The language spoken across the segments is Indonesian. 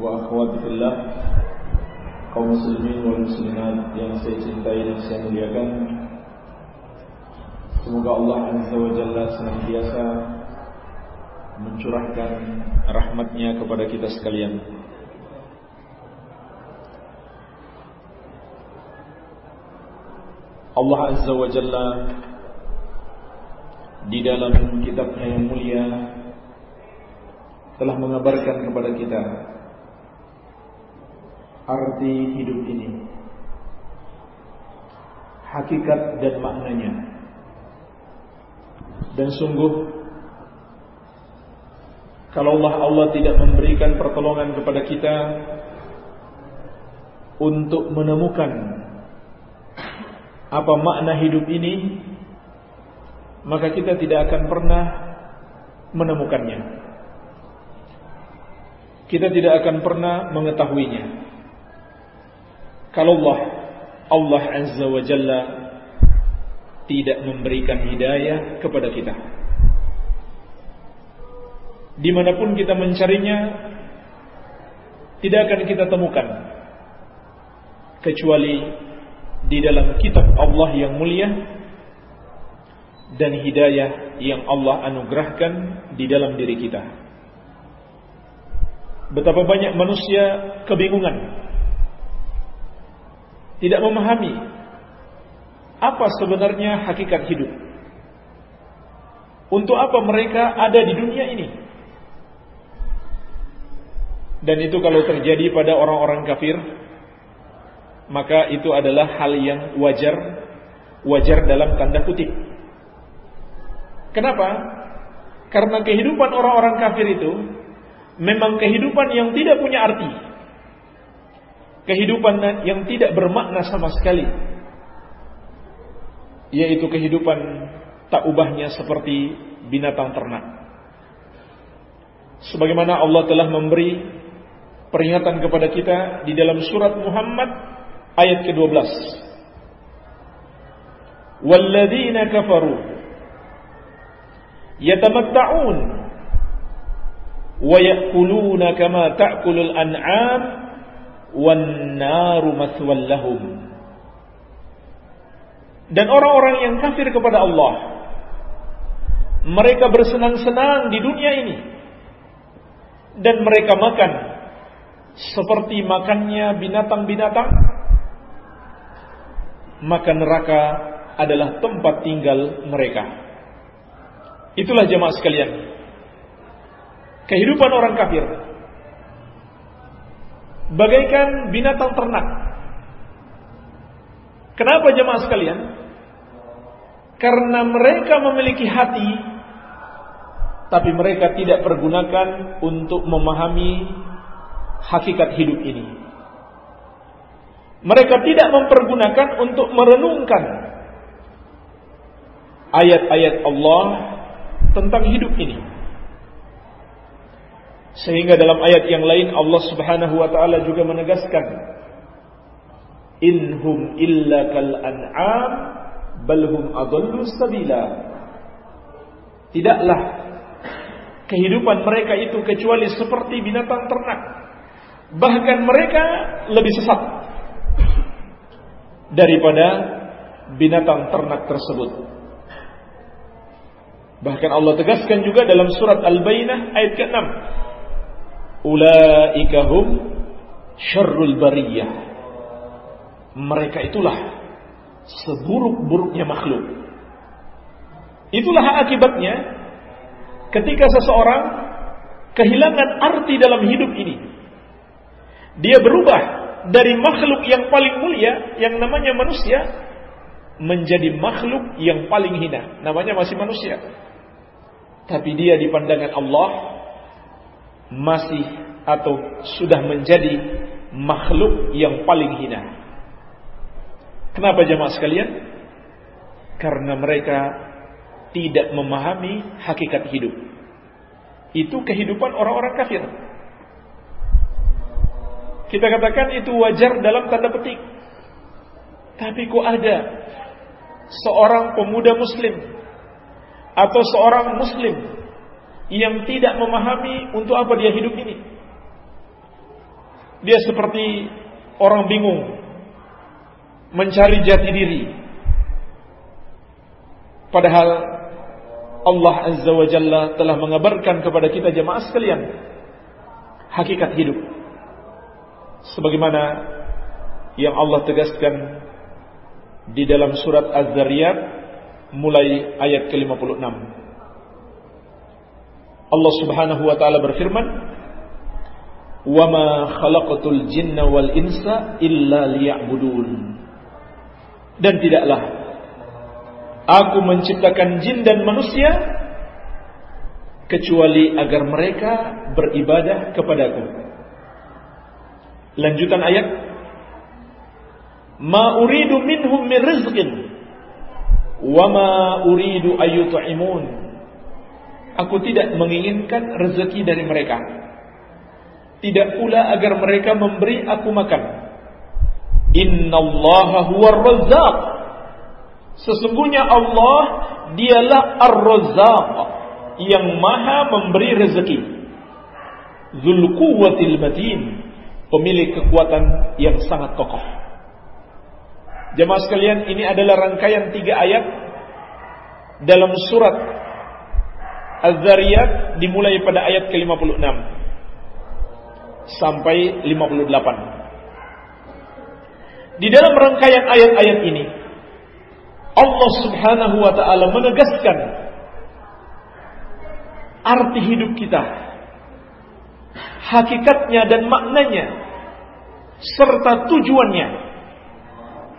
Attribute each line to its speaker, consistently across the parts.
Speaker 1: وأخواتي في الله kaum muslimin wal muslimat yang saya cintai dan saya muliakan Semoga Allah Azza wa Jalla senantiasa mencurahkan rahmatnya kepada kita sekalian Allah Azza wa Jalla di dalam kitabnya yang mulia telah mengabarkan kepada kita arti hidup ini. Hakikat dan maknanya. Dan sungguh kalau Allah Allah tidak memberikan pertolongan kepada kita untuk menemukan apa makna hidup ini maka kita tidak akan pernah menemukannya. Kita tidak akan pernah mengetahuinya kalau Allah Allah Azza wa Jalla tidak memberikan hidayah kepada kita di mana pun kita mencarinya tidak akan kita temukan kecuali di dalam kitab Allah yang mulia dan hidayah yang Allah anugerahkan di dalam diri kita. Betapa banyak manusia kebingungan, tidak memahami apa sebenarnya hakikat hidup. Untuk apa mereka ada di dunia ini? Dan itu kalau terjadi pada orang-orang kafir, maka itu adalah hal yang wajar wajar dalam tanda kutip. Kenapa? Karena kehidupan orang-orang kafir itu memang kehidupan yang tidak punya arti. Kehidupan yang tidak bermakna sama sekali. Yaitu kehidupan tak ubahnya seperti binatang ternak. Sebagaimana Allah telah memberi peringatan kepada kita di dalam surat Muhammad ayat ke-12 Walladzina kafaru yatamatta'un wa ya'kuluna kama ta'kulul an'am maswal lahum Dan orang-orang yang kafir kepada Allah mereka bersenang-senang di dunia ini dan mereka makan seperti makannya binatang-binatang maka neraka adalah tempat tinggal mereka. Itulah jemaah sekalian. Kehidupan orang kafir bagaikan binatang ternak. Kenapa jemaah sekalian? Karena mereka memiliki hati tapi mereka tidak pergunakan untuk memahami hakikat hidup ini. Mereka tidak mempergunakan untuk merenungkan ayat-ayat Allah tentang hidup ini. Sehingga dalam ayat yang lain Allah Subhanahu wa taala juga menegaskan inhum illa kal an'am bal hum sabila. Tidaklah kehidupan mereka itu kecuali seperti binatang ternak. Bahkan mereka lebih sesat daripada binatang ternak tersebut. Bahkan Allah tegaskan juga dalam surat Al-Bainah ayat ke-6. Ulaika hum syarrul bariyah. Mereka itulah seburuk-buruknya makhluk. Itulah akibatnya ketika seseorang kehilangan arti dalam hidup ini. Dia berubah dari makhluk yang paling mulia yang namanya manusia menjadi makhluk yang paling hina, namanya masih manusia. Tapi dia di pandangan Allah masih atau sudah menjadi makhluk yang paling hina. Kenapa jemaah sekalian? Karena mereka tidak memahami hakikat hidup. Itu kehidupan orang-orang kafir. Kita katakan itu wajar dalam tanda petik. Tapi kok ada seorang pemuda muslim atau seorang muslim yang tidak memahami untuk apa dia hidup ini. Dia seperti orang bingung mencari jati diri. Padahal Allah Azza wa Jalla telah mengabarkan kepada kita jemaah sekalian hakikat hidup. Sebagaimana yang Allah tegaskan di dalam surat Az-Zariyat mulai ayat ke-56. Allah Subhanahu wa taala berfirman, "Wa ma khalaqatul jinna wal insa illa liya'budun." Dan tidaklah aku menciptakan jin dan manusia kecuali agar mereka beribadah kepadaku. Lanjutan ayat Ma uridu minhum min rizqin wa ma uridu ayyut'imun. Aku tidak menginginkan rezeki dari mereka. Tidak pula agar mereka memberi aku makan. Innallaha huwar razzaq. Sesungguhnya Allah dialah Ar-Razzaq yang maha memberi rezeki. Zul quwwatil matin, pemilik kekuatan yang sangat kokoh. Jemaah sekalian, ini adalah rangkaian tiga ayat dalam surat Az-Zariyat dimulai pada ayat ke-56 sampai 58. Di dalam rangkaian ayat-ayat ini Allah Subhanahu wa taala menegaskan arti hidup kita, hakikatnya dan maknanya serta tujuannya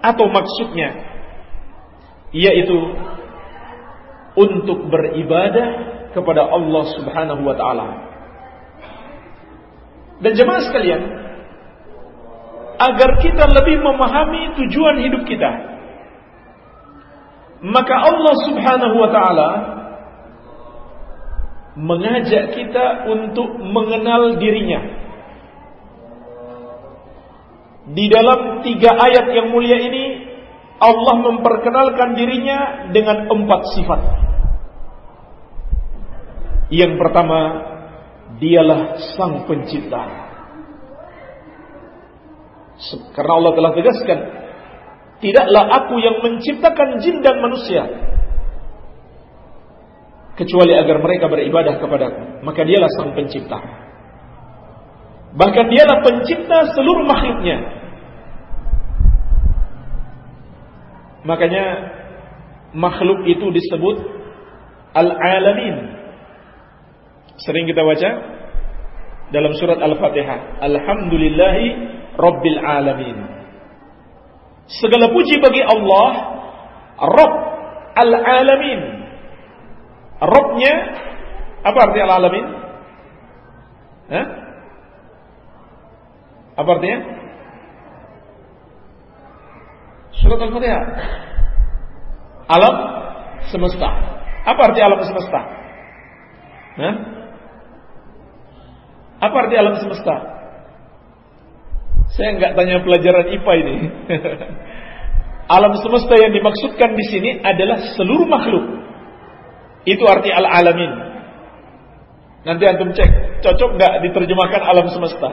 Speaker 1: atau maksudnya yaitu untuk beribadah kepada Allah Subhanahu wa taala. Dan jemaah sekalian, agar kita lebih memahami tujuan hidup kita, maka Allah Subhanahu wa taala mengajak kita untuk mengenal dirinya di dalam tiga ayat yang mulia ini Allah memperkenalkan dirinya dengan empat sifat. Yang pertama, dialah sang pencipta. Karena Allah telah tegaskan, tidaklah aku yang menciptakan jin dan manusia kecuali agar mereka beribadah kepadaku. Maka dialah sang pencipta. Bahkan dialah pencipta seluruh makhluknya. Makanya makhluk itu disebut al-alamin. Sering kita baca dalam surat Al-Fatihah. Alhamdulillahi Rabbil Alamin. Segala puji bagi Allah, Rabb Al-Alamin. Rabbnya apa arti Al-Alamin? Hah? Apa artinya? Surat Al-Fatihah. Alam semesta. Apa arti alam semesta? Nah? Apa arti alam semesta? Saya nggak tanya pelajaran IPA ini. alam semesta yang dimaksudkan di sini adalah seluruh makhluk. Itu arti al-alamin. Nanti antum cek, cocok nggak diterjemahkan alam semesta?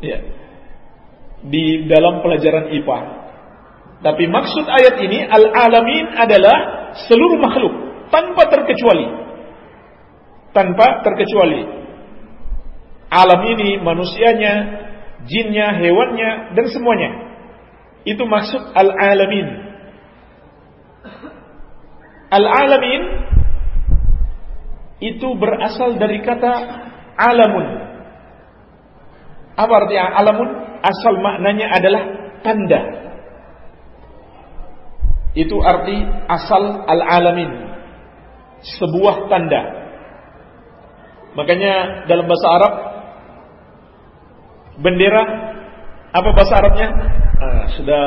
Speaker 1: Ya. Di dalam pelajaran IPA. Tapi maksud ayat ini al-alamin adalah seluruh makhluk tanpa terkecuali. Tanpa terkecuali. Alam ini manusianya, jinnya, hewannya dan semuanya. Itu maksud al-alamin. Al-alamin itu berasal dari kata alamun apa artinya alamun? Asal maknanya adalah tanda. Itu arti asal al-alamin. Sebuah tanda. Makanya dalam bahasa Arab Bendera apa bahasa Arabnya? Ah, sudah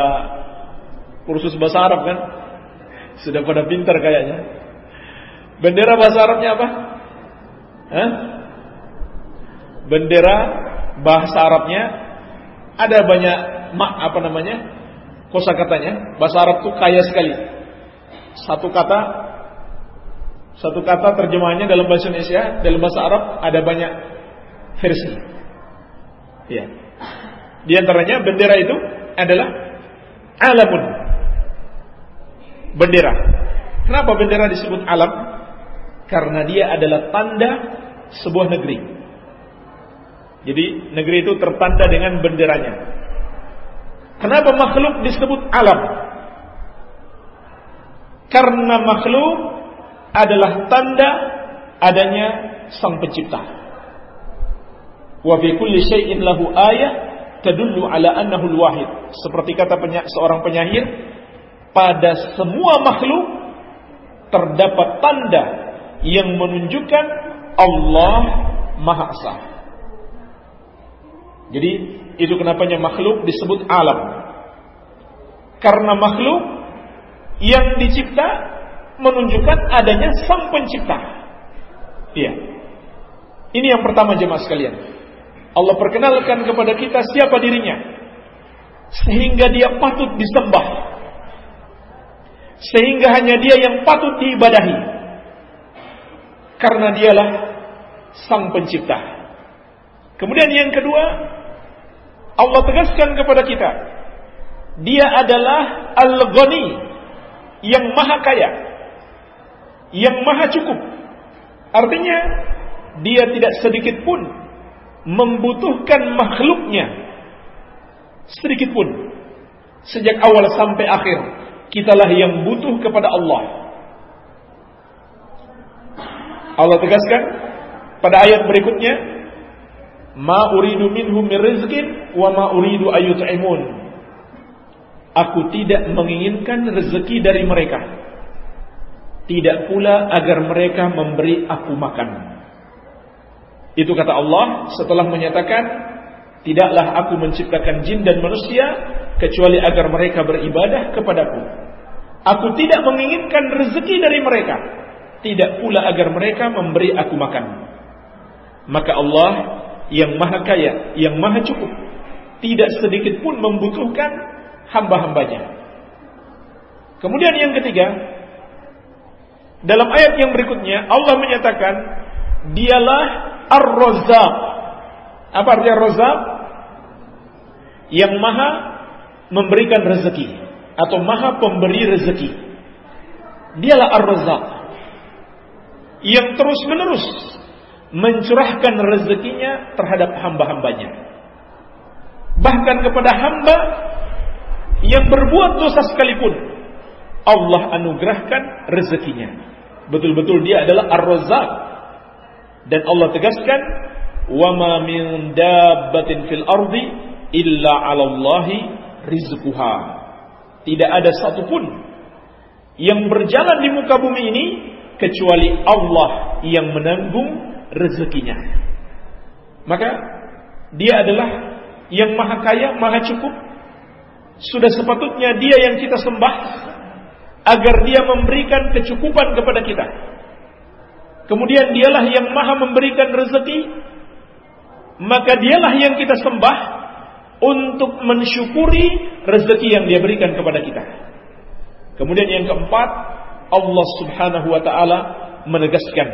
Speaker 1: kursus bahasa Arab kan? Sudah pada pintar kayaknya. Bendera bahasa Arabnya apa? Hah? Bendera bahasa Arabnya ada banyak mak apa namanya? Kosa katanya. Bahasa Arab tuh kaya sekali. Satu kata satu kata terjemahannya dalam bahasa Indonesia, dalam bahasa Arab ada banyak versi. Ya. Di antaranya bendera itu adalah alamun. Bendera. Kenapa bendera disebut alam? Karena dia adalah tanda sebuah negeri. Jadi negeri itu tertanda dengan benderanya. Kenapa makhluk disebut alam? Karena makhluk adalah tanda adanya sang pencipta. Wa fi kulli syai'in lahu ayah tadullu ala annahu wahid. Seperti kata penya seorang penyair, pada semua makhluk terdapat tanda yang menunjukkan Allah Maha Esa. Jadi itu kenapanya makhluk disebut alam. Karena makhluk yang dicipta menunjukkan adanya sang pencipta. Iya. Ini yang pertama jemaah sekalian. Allah perkenalkan kepada kita siapa dirinya. Sehingga dia patut disembah. Sehingga hanya dia yang patut diibadahi karena dialah sang pencipta. Kemudian yang kedua, Allah tegaskan kepada kita, dia adalah Al-Ghani yang maha kaya, yang maha cukup. Artinya, dia tidak sedikit pun membutuhkan makhluknya sedikit pun. Sejak awal sampai akhir, kitalah yang butuh kepada Allah. Allah tegaskan pada ayat berikutnya, "Ma uridu minhum min wa ma uridu ayut'imun." Aku tidak menginginkan rezeki dari mereka. Tidak pula agar mereka memberi aku makan. Itu kata Allah setelah menyatakan, "Tidaklah aku menciptakan jin dan manusia kecuali agar mereka beribadah kepadaku." Aku tidak menginginkan rezeki dari mereka tidak pula agar mereka memberi aku makan. Maka Allah yang maha kaya, yang maha cukup, tidak sedikit pun membutuhkan hamba-hambanya. Kemudian yang ketiga, dalam ayat yang berikutnya Allah menyatakan dialah Ar-Razzaq. Apa artinya Razzaq? Yang maha memberikan rezeki atau maha pemberi rezeki. Dialah Ar-Razzaq yang terus-menerus mencurahkan rezekinya terhadap hamba-hambanya. Bahkan kepada hamba yang berbuat dosa sekalipun, Allah anugerahkan rezekinya. Betul-betul dia adalah Ar-Razzaq. Dan Allah tegaskan, "Wa ma min dabbatin fil ardi illa 'ala Allahi rizquha." Tidak ada satupun yang berjalan di muka bumi ini kecuali Allah yang menanggung rezekinya. Maka dia adalah yang maha kaya, maha cukup. Sudah sepatutnya dia yang kita sembah agar dia memberikan kecukupan kepada kita. Kemudian dialah yang maha memberikan rezeki, maka dialah yang kita sembah untuk mensyukuri rezeki yang dia berikan kepada kita. Kemudian yang keempat, Allah Subhanahu wa taala menegaskan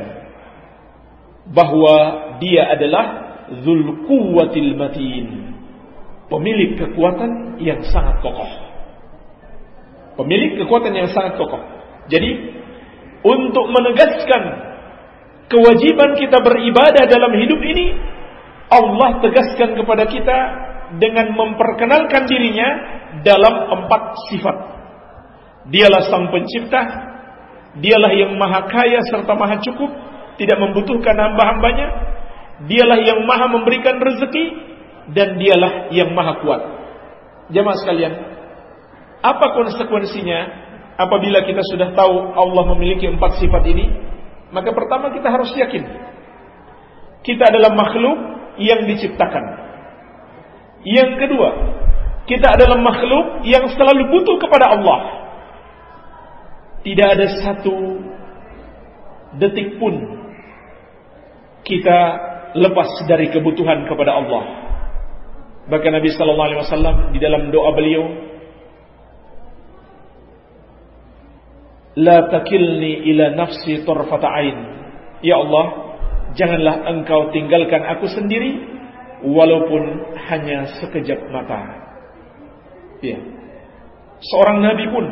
Speaker 1: bahwa dia adalah Dzul Matin. Pemilik kekuatan yang sangat kokoh. Pemilik kekuatan yang sangat kokoh. Jadi untuk menegaskan kewajiban kita beribadah dalam hidup ini, Allah tegaskan kepada kita dengan memperkenalkan dirinya dalam empat sifat. Dialah sang pencipta, Dialah yang maha kaya serta maha cukup, tidak membutuhkan hamba-hambanya. Dialah yang maha memberikan rezeki dan dialah yang maha kuat. Jemaah sekalian, apa konsekuensinya apabila kita sudah tahu Allah memiliki empat sifat ini? Maka pertama kita harus yakin kita adalah makhluk yang diciptakan. Yang kedua, kita adalah makhluk yang selalu butuh kepada Allah. Tidak ada satu detik pun kita lepas dari kebutuhan kepada Allah. Bahkan Nabi sallallahu alaihi wasallam di dalam doa beliau La takilni ila nafsi tarfata ain. Ya Allah, janganlah engkau tinggalkan aku sendiri walaupun hanya sekejap mata. Ya. Seorang nabi pun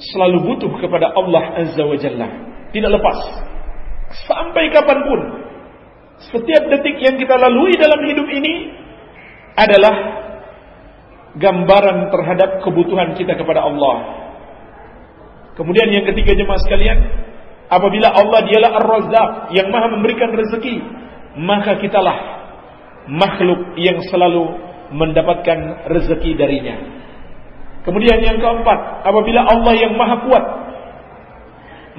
Speaker 1: selalu butuh kepada Allah Azza wa Jalla. Tidak lepas. Sampai kapan pun. Setiap detik yang kita lalui dalam hidup ini adalah gambaran terhadap kebutuhan kita kepada Allah Kemudian yang ketiga jemaah sekalian, apabila Allah dialah Ar-Razzaq yang Maha memberikan rezeki, maka kitalah makhluk yang selalu mendapatkan rezeki darinya. Kemudian yang keempat, apabila Allah yang Maha kuat,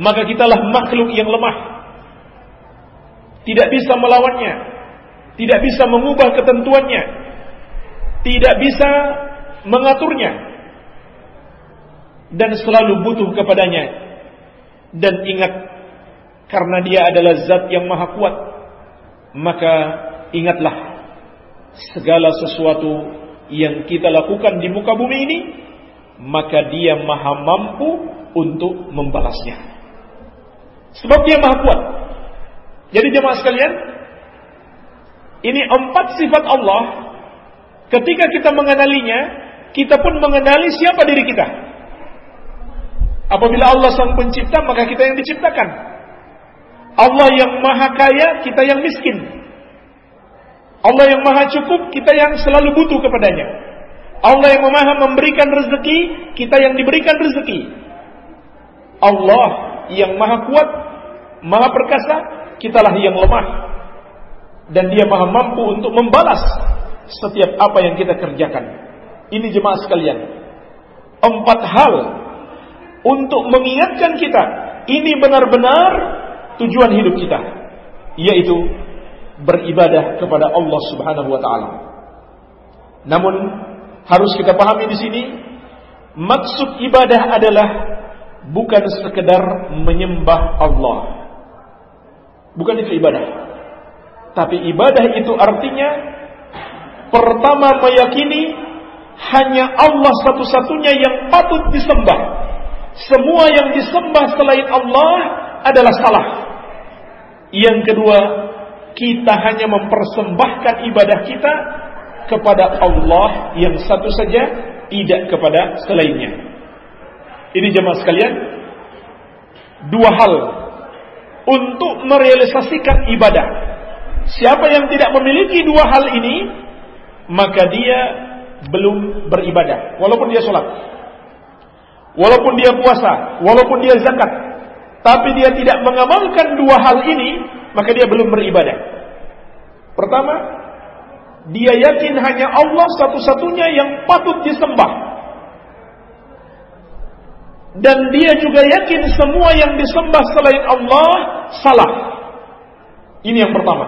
Speaker 1: maka kitalah makhluk yang lemah. Tidak bisa melawannya, tidak bisa mengubah ketentuannya, tidak bisa mengaturnya, dan selalu butuh kepadanya. Dan ingat, karena dia adalah zat yang maha kuat, maka ingatlah segala sesuatu yang kita lakukan di muka bumi ini, maka dia maha mampu untuk membalasnya. Sebab dia maha kuat. Jadi jemaah sekalian, ini empat sifat Allah. Ketika kita mengenalinya, kita pun mengenali siapa diri kita. Apabila Allah sang pencipta, maka kita yang diciptakan. Allah yang maha kaya, kita yang miskin. Allah yang maha cukup, kita yang selalu butuh kepadanya. Allah yang maha memberikan rezeki, kita yang diberikan rezeki. Allah yang maha kuat, maha perkasa, kitalah yang lemah. Dan dia maha mampu untuk membalas setiap apa yang kita kerjakan. Ini jemaah sekalian. Empat hal untuk mengingatkan kita ini benar-benar tujuan hidup kita yaitu beribadah kepada Allah Subhanahu wa taala. Namun harus kita pahami di sini maksud ibadah adalah bukan sekedar menyembah Allah. Bukan itu ibadah. Tapi ibadah itu artinya pertama meyakini hanya Allah satu-satunya yang patut disembah semua yang disembah selain Allah adalah salah. Yang kedua, kita hanya mempersembahkan ibadah kita kepada Allah yang satu saja, tidak kepada selainnya. Ini jemaah sekalian, dua hal untuk merealisasikan ibadah. Siapa yang tidak memiliki dua hal ini, maka dia belum beribadah, walaupun dia sholat walaupun dia puasa, walaupun dia zakat, tapi dia tidak mengamalkan dua hal ini, maka dia belum beribadah. Pertama, dia yakin hanya Allah satu-satunya yang patut disembah. Dan dia juga yakin semua yang disembah selain Allah salah. Ini yang pertama.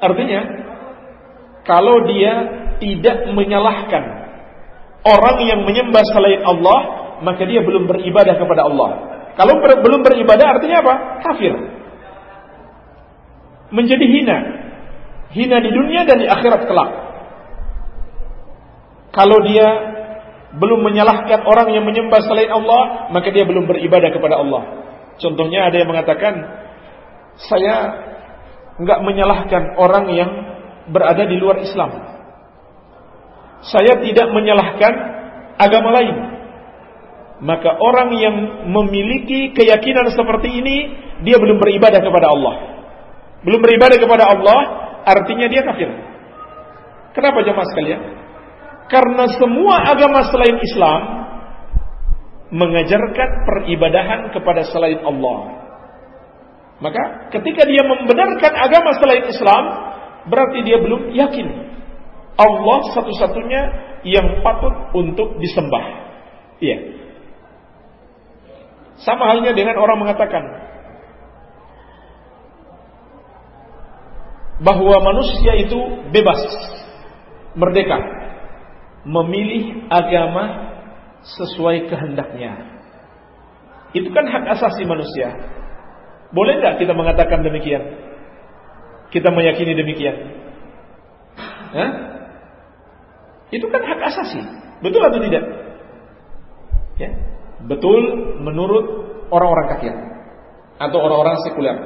Speaker 1: Artinya, kalau dia tidak menyalahkan orang yang menyembah selain Allah, maka dia belum beribadah kepada Allah. Kalau ber, belum beribadah artinya apa? Kafir. Menjadi hina. Hina di dunia dan di akhirat kelak. Kalau dia belum menyalahkan orang yang menyembah selain Allah, maka dia belum beribadah kepada Allah. Contohnya ada yang mengatakan, saya nggak menyalahkan orang yang berada di luar Islam saya tidak menyalahkan agama lain. Maka orang yang memiliki keyakinan seperti ini, dia belum beribadah kepada Allah. Belum beribadah kepada Allah, artinya dia kafir. Kenapa jemaah sekalian? Karena semua agama selain Islam mengajarkan peribadahan kepada selain Allah. Maka ketika dia membenarkan agama selain Islam, berarti dia belum yakin Allah satu-satunya yang patut untuk disembah. Iya. Sama halnya dengan orang mengatakan bahwa manusia itu bebas merdeka memilih agama sesuai kehendaknya. Itu kan hak asasi manusia. Boleh nggak kita mengatakan demikian? Kita meyakini demikian? Hah? Itu kan hak asasi. Betul atau tidak? Ya. Betul menurut orang-orang kafir atau orang-orang sekuler.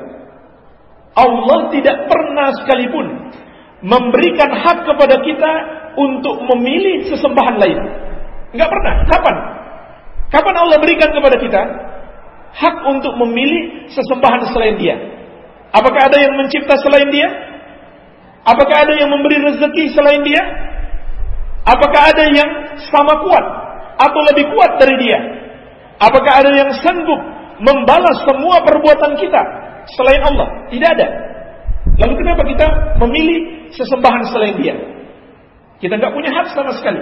Speaker 1: Allah tidak pernah sekalipun memberikan hak kepada kita untuk memilih sesembahan lain. Enggak pernah. Kapan? Kapan Allah berikan kepada kita hak untuk memilih sesembahan selain Dia? Apakah ada yang mencipta selain Dia? Apakah ada yang memberi rezeki selain Dia? Apakah ada yang sama kuat atau lebih kuat dari Dia? Apakah ada yang sanggup membalas semua perbuatan kita selain Allah? Tidak ada. Lalu kenapa kita memilih sesembahan selain Dia? Kita nggak punya hak sama sekali.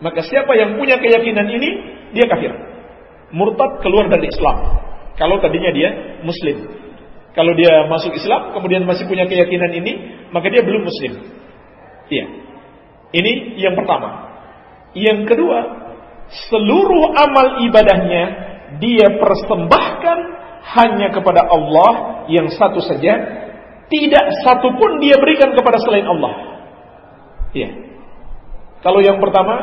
Speaker 1: Maka siapa yang punya keyakinan ini, dia kafir. Murtad keluar dari Islam. Kalau tadinya dia Muslim. Kalau dia masuk Islam, kemudian masih punya keyakinan ini, maka dia belum Muslim. Iya. Ini yang pertama. Yang kedua, seluruh amal ibadahnya dia persembahkan hanya kepada Allah yang satu saja, tidak satu pun dia berikan kepada selain Allah. Iya. Kalau yang pertama,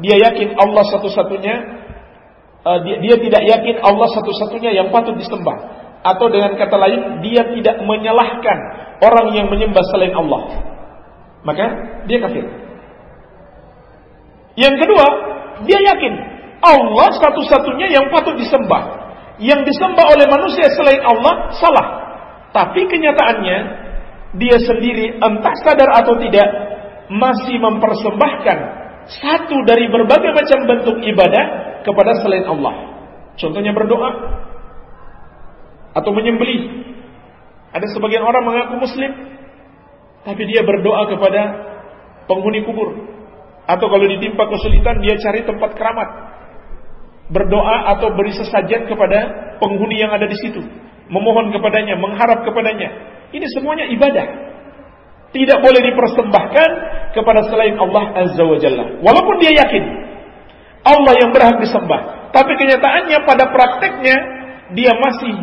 Speaker 1: dia yakin Allah satu-satunya uh, dia, dia tidak yakin Allah satu-satunya yang patut disembah atau dengan kata lain dia tidak menyalahkan orang yang menyembah selain Allah maka dia kafir yang kedua dia yakin Allah satu-satunya yang patut disembah yang disembah oleh manusia selain Allah salah tapi kenyataannya dia sendiri entah sadar atau tidak masih mempersembahkan satu dari berbagai macam bentuk ibadah kepada selain Allah. Contohnya berdoa atau menyembelih. Ada sebagian orang mengaku muslim tapi dia berdoa kepada penghuni kubur. Atau kalau ditimpa kesulitan dia cari tempat keramat. Berdoa atau beri sesajen kepada penghuni yang ada di situ. Memohon kepadanya, mengharap kepadanya. Ini semuanya ibadah tidak boleh dipersembahkan kepada selain Allah Azza wa Jalla. Walaupun dia yakin Allah yang berhak disembah, tapi kenyataannya pada prakteknya dia masih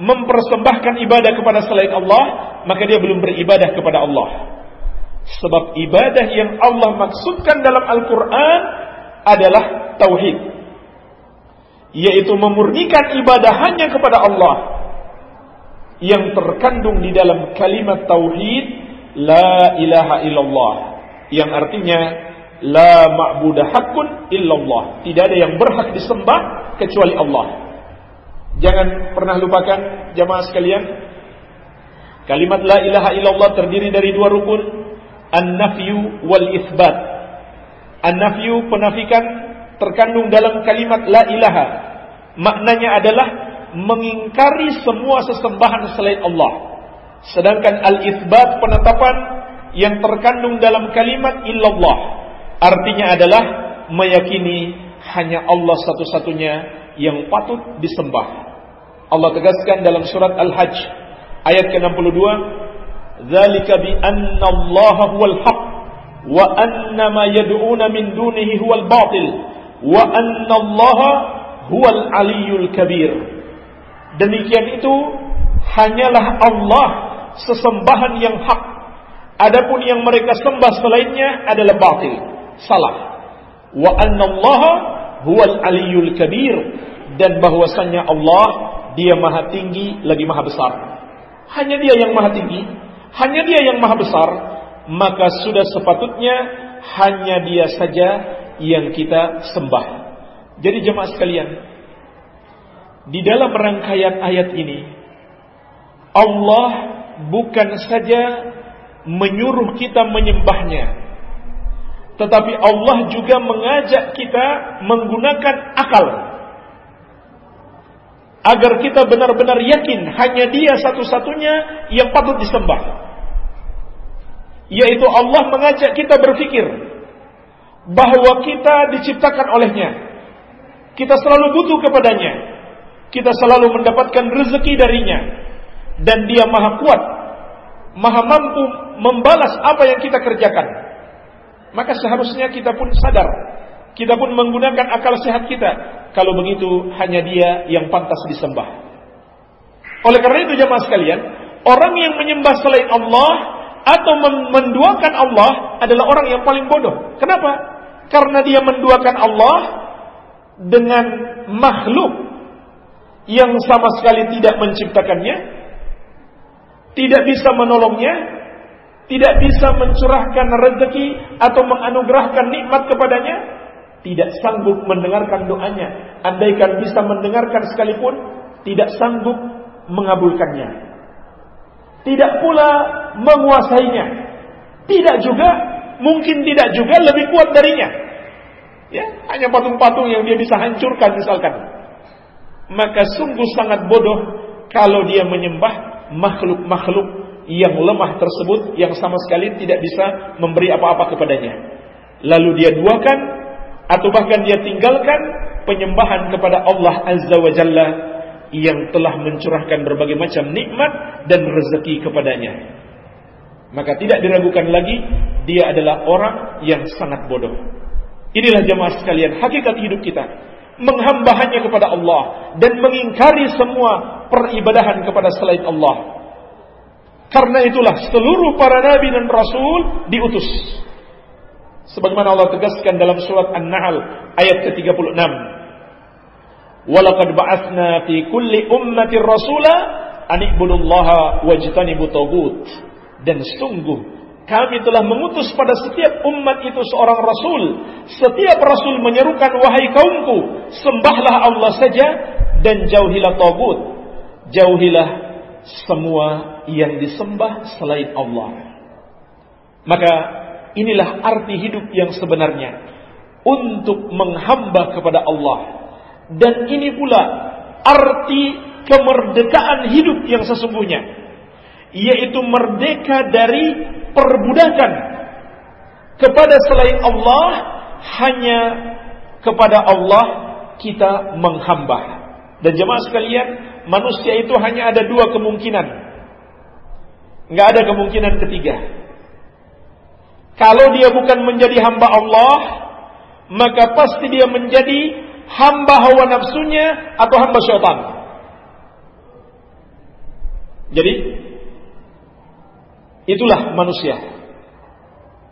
Speaker 1: mempersembahkan ibadah kepada selain Allah, maka dia belum beribadah kepada Allah. Sebab ibadah yang Allah maksudkan dalam Al-Quran adalah tauhid, yaitu memurnikan ibadah hanya kepada Allah yang terkandung di dalam kalimat tauhid La ilaha illallah Yang artinya La ma'budah hakun illallah. Tidak ada yang berhak disembah Kecuali Allah. Jangan pernah lupakan jamaah sekalian Kalimat la ilaha illallah terdiri dari dua rukun An-nafyu wal isbat An-nafyu penafikan Terkandung dalam kalimat la ilaha. Maknanya adalah Mengingkari semua sesembahan selain Allah. Sedangkan al-itsbat penetapan yang terkandung dalam kalimat illallah artinya adalah meyakini hanya Allah satu-satunya yang patut disembah. Allah tegaskan dalam surat Al-Hajj ayat ke-62, "Dzalika bi anna Allah huwal haq wa anna ma yad'una min dunihi huwal batil wa anna Allah huwal aliyyul kabir." Demikian itu hanyalah Allah sesembahan yang hak. Adapun yang mereka sembah selainnya adalah batil, salah. Wa anna Allah huwal aliyul kabir dan bahwasannya Allah dia maha tinggi lagi maha besar. Hanya dia yang maha tinggi, hanya dia yang maha besar, maka sudah sepatutnya hanya dia saja yang kita sembah. Jadi jemaah sekalian, di dalam rangkaian ayat ini Allah bukan saja menyuruh kita menyembahnya, tetapi Allah juga mengajak kita menggunakan akal agar kita benar-benar yakin hanya Dia satu-satunya yang patut disembah. Yaitu Allah mengajak kita berpikir bahwa kita diciptakan olehnya. Kita selalu butuh kepadanya. Kita selalu mendapatkan rezeki darinya dan dia maha kuat, maha mampu membalas apa yang kita kerjakan. Maka seharusnya kita pun sadar, kita pun menggunakan akal sehat kita. Kalau begitu hanya dia yang pantas disembah. Oleh karena itu jemaah sekalian, orang yang menyembah selain Allah atau menduakan Allah adalah orang yang paling bodoh. Kenapa? Karena dia menduakan Allah dengan makhluk yang sama sekali tidak menciptakannya, tidak bisa menolongnya, tidak bisa mencurahkan rezeki atau menganugerahkan nikmat kepadanya, tidak sanggup mendengarkan doanya. Andaikan bisa mendengarkan sekalipun, tidak sanggup mengabulkannya. Tidak pula menguasainya. Tidak juga, mungkin tidak juga lebih kuat darinya. Ya, hanya patung-patung yang dia bisa hancurkan misalkan. Maka sungguh sangat bodoh kalau dia menyembah makhluk-makhluk yang lemah tersebut yang sama sekali tidak bisa memberi apa-apa kepadanya. Lalu dia duakan atau bahkan dia tinggalkan penyembahan kepada Allah Azza wa Jalla yang telah mencurahkan berbagai macam nikmat dan rezeki kepadanya. Maka tidak diragukan lagi dia adalah orang yang sangat bodoh. Inilah jemaah sekalian hakikat hidup kita. Menghamba hanya kepada Allah dan mengingkari semua peribadahan kepada selain Allah karena itulah seluruh para nabi dan rasul diutus. Sebagaimana Allah tegaskan dalam surat An-Nahl ayat ke-36. Walaqad ba'atsna fi kulli ummatin rasula an ibudullaha wajtanibu tagut. Dan sungguh kami telah mengutus pada setiap umat itu seorang rasul. Setiap rasul menyerukan wahai kaumku, sembahlah Allah saja dan jauhilah tagut. Jauhilah semua yang disembah selain Allah. Maka inilah arti hidup yang sebenarnya untuk menghamba kepada Allah. Dan ini pula arti kemerdekaan hidup yang sesungguhnya, yaitu merdeka dari perbudakan kepada selain Allah hanya kepada Allah kita menghamba. Dan jemaah sekalian, manusia itu hanya ada dua kemungkinan. Nggak ada kemungkinan ketiga. Kalau dia bukan menjadi hamba Allah, maka pasti dia menjadi hamba hawa nafsunya atau hamba syaitan. Jadi, itulah manusia.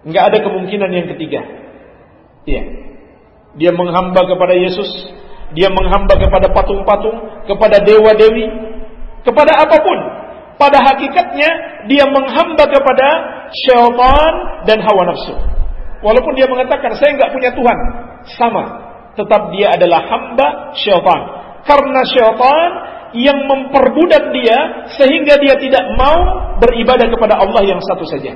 Speaker 1: Nggak ada kemungkinan yang ketiga. Iya. Dia menghamba kepada Yesus, dia menghamba kepada patung-patung, kepada dewa-dewi, kepada apa pun. Pada hakikatnya dia menghamba kepada syaitan dan hawa nafsu. Walaupun dia mengatakan saya nggak punya Tuhan, sama. Tetap dia adalah hamba syaitan. Karena syaitan yang memperbudak dia sehingga dia tidak mau beribadah kepada Allah yang satu saja.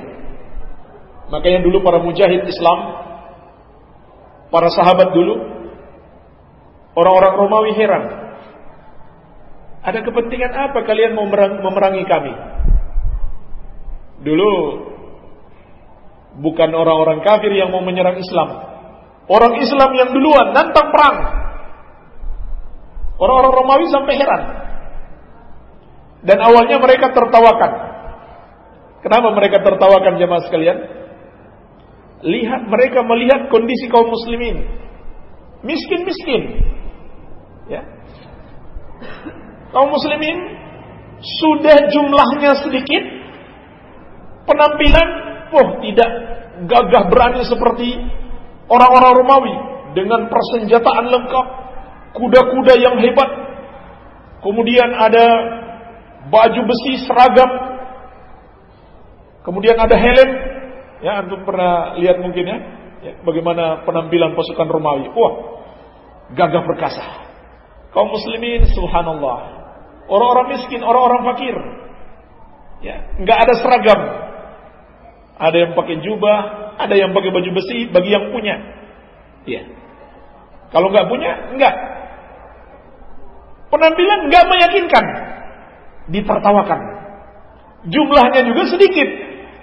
Speaker 1: Makanya dulu para mujahid Islam, para sahabat dulu Orang-orang Romawi heran. Ada kepentingan apa kalian mau memerangi kami? Dulu bukan orang-orang kafir yang mau menyerang Islam. Orang Islam yang duluan nantang perang. Orang-orang Romawi sampai heran. Dan awalnya mereka tertawakan. Kenapa mereka tertawakan jemaah sekalian? Lihat mereka melihat kondisi kaum muslimin. Miskin-miskin. Ya. Kaum muslimin sudah jumlahnya sedikit, penampilan, oh tidak gagah berani seperti orang-orang Romawi dengan persenjataan lengkap, kuda-kuda yang hebat, kemudian ada baju besi seragam, kemudian ada helm, ya antum pernah lihat mungkin ya, ya bagaimana penampilan pasukan Romawi, wah gagah perkasa. Kaum muslimin subhanallah orang-orang miskin orang-orang fakir. Ya nggak ada seragam. Ada yang pakai jubah ada yang pakai baju besi bagi yang punya. Ya kalau nggak punya nggak. Penampilan nggak meyakinkan. Ditertawakan. Jumlahnya juga sedikit.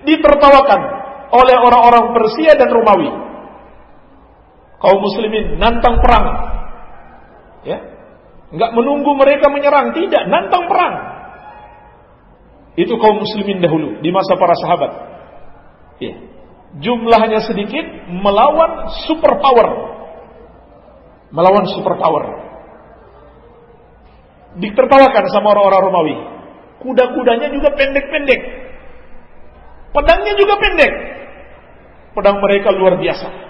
Speaker 1: Ditertawakan oleh orang-orang Persia dan Romawi. Kaum muslimin nantang perang Enggak menunggu mereka menyerang, tidak, nantang perang. Itu kaum muslimin dahulu di masa para sahabat. Ya. jumlahnya sedikit melawan superpower. Melawan superpower. Ditertawakan sama orang-orang Romawi. Kuda-kudanya juga pendek-pendek. Pedangnya juga pendek. Pedang mereka luar biasa.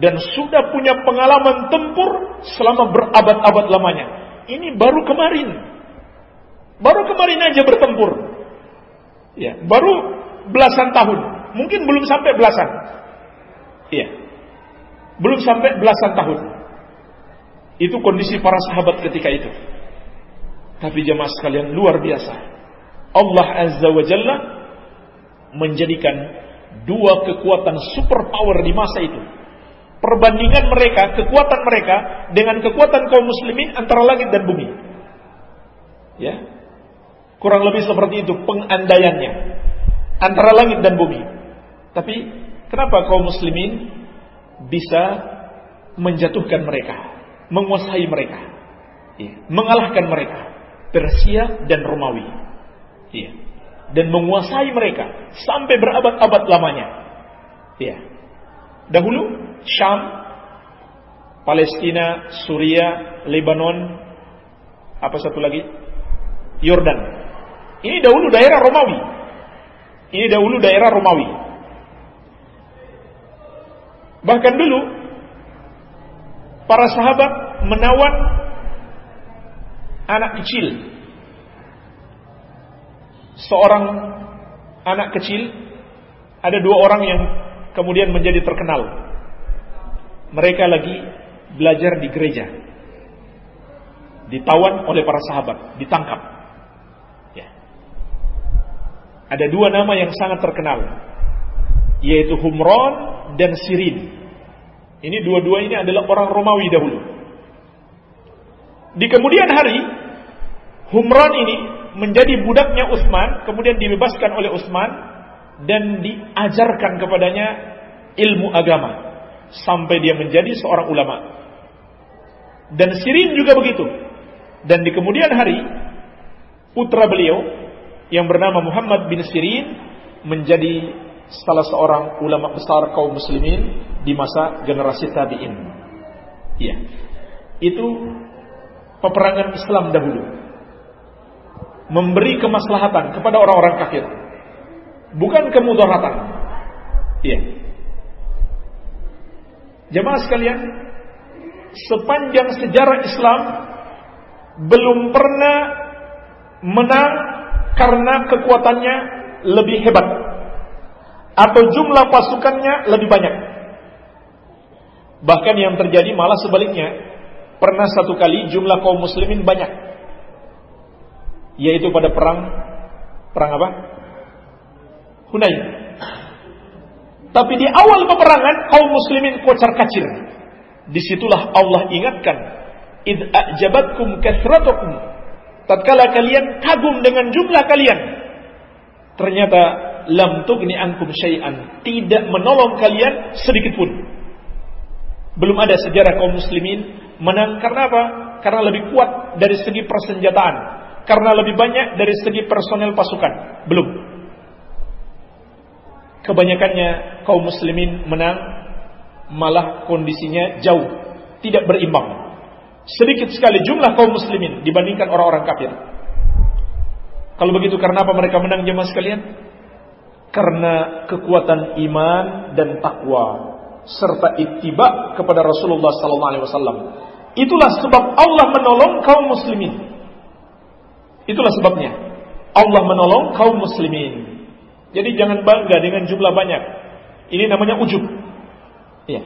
Speaker 1: Dan sudah punya pengalaman tempur selama berabad-abad lamanya. Ini baru kemarin. Baru kemarin aja bertempur. Ya, baru belasan tahun. Mungkin belum sampai belasan. Iya. Belum sampai belasan tahun. Itu kondisi para sahabat ketika itu. Tapi jemaah sekalian luar biasa. Allah Azza wa Jalla menjadikan dua kekuatan superpower di masa itu. Perbandingan mereka, kekuatan mereka dengan kekuatan kaum muslimin antara langit dan bumi. Ya. Kurang lebih seperti itu pengandaiannya antara langit dan bumi. Tapi kenapa kaum muslimin bisa menjatuhkan mereka, menguasai mereka, ya. mengalahkan mereka, Persia dan Romawi, ya. dan menguasai mereka sampai berabad-abad lamanya. Ya. Dahulu Syam, Palestina, Suria, Lebanon, apa satu lagi? Yordan. Ini dahulu daerah Romawi. Ini dahulu daerah Romawi. Bahkan dulu para sahabat menawan anak kecil. Seorang anak kecil ada dua orang yang kemudian menjadi terkenal. Mereka lagi belajar di gereja. Ditawan oleh para sahabat, ditangkap. Ya. Ada dua nama yang sangat terkenal, yaitu Humron dan Sirin. Ini dua-dua ini adalah orang Romawi dahulu. Di kemudian hari, Humran ini menjadi budaknya Utsman, kemudian dibebaskan oleh Utsman dan diajarkan kepadanya ilmu agama sampai dia menjadi seorang ulama. Dan Sirin juga begitu. Dan di kemudian hari, putra beliau yang bernama Muhammad bin Sirin menjadi salah seorang ulama besar kaum muslimin di masa generasi tabi'in. Iya. Itu peperangan Islam dahulu. Memberi kemaslahatan kepada orang-orang kafir. Bukan kemudaratan. Iya. Jemaah sekalian, sepanjang sejarah Islam belum pernah menang karena kekuatannya lebih hebat atau jumlah pasukannya lebih banyak. Bahkan yang terjadi malah sebaliknya. Pernah satu kali jumlah kaum muslimin banyak. Yaitu pada perang perang apa? Hunain. Tapi di awal peperangan kaum muslimin kocar kacir. Di situlah Allah ingatkan, "Id a'jabatkum kathratukum." Tatkala kalian kagum dengan jumlah kalian, ternyata lam tugni ankum syai'an, tidak menolong kalian sedikit pun. Belum ada sejarah kaum muslimin menang karena apa? Karena lebih kuat dari segi persenjataan, karena lebih banyak dari segi personel pasukan. Belum. Kebanyakannya kaum muslimin menang malah kondisinya jauh, tidak berimbang. Sedikit sekali jumlah kaum muslimin dibandingkan orang-orang kafir. Kalau begitu karena apa mereka menang jemaah sekalian? karena kekuatan iman dan takwa serta ittiba kepada Rasulullah wasallam. Itulah sebab Allah menolong kaum muslimin. Itulah sebabnya Allah menolong kaum muslimin. Jadi jangan bangga dengan jumlah banyak. Ini namanya ujub. Iya.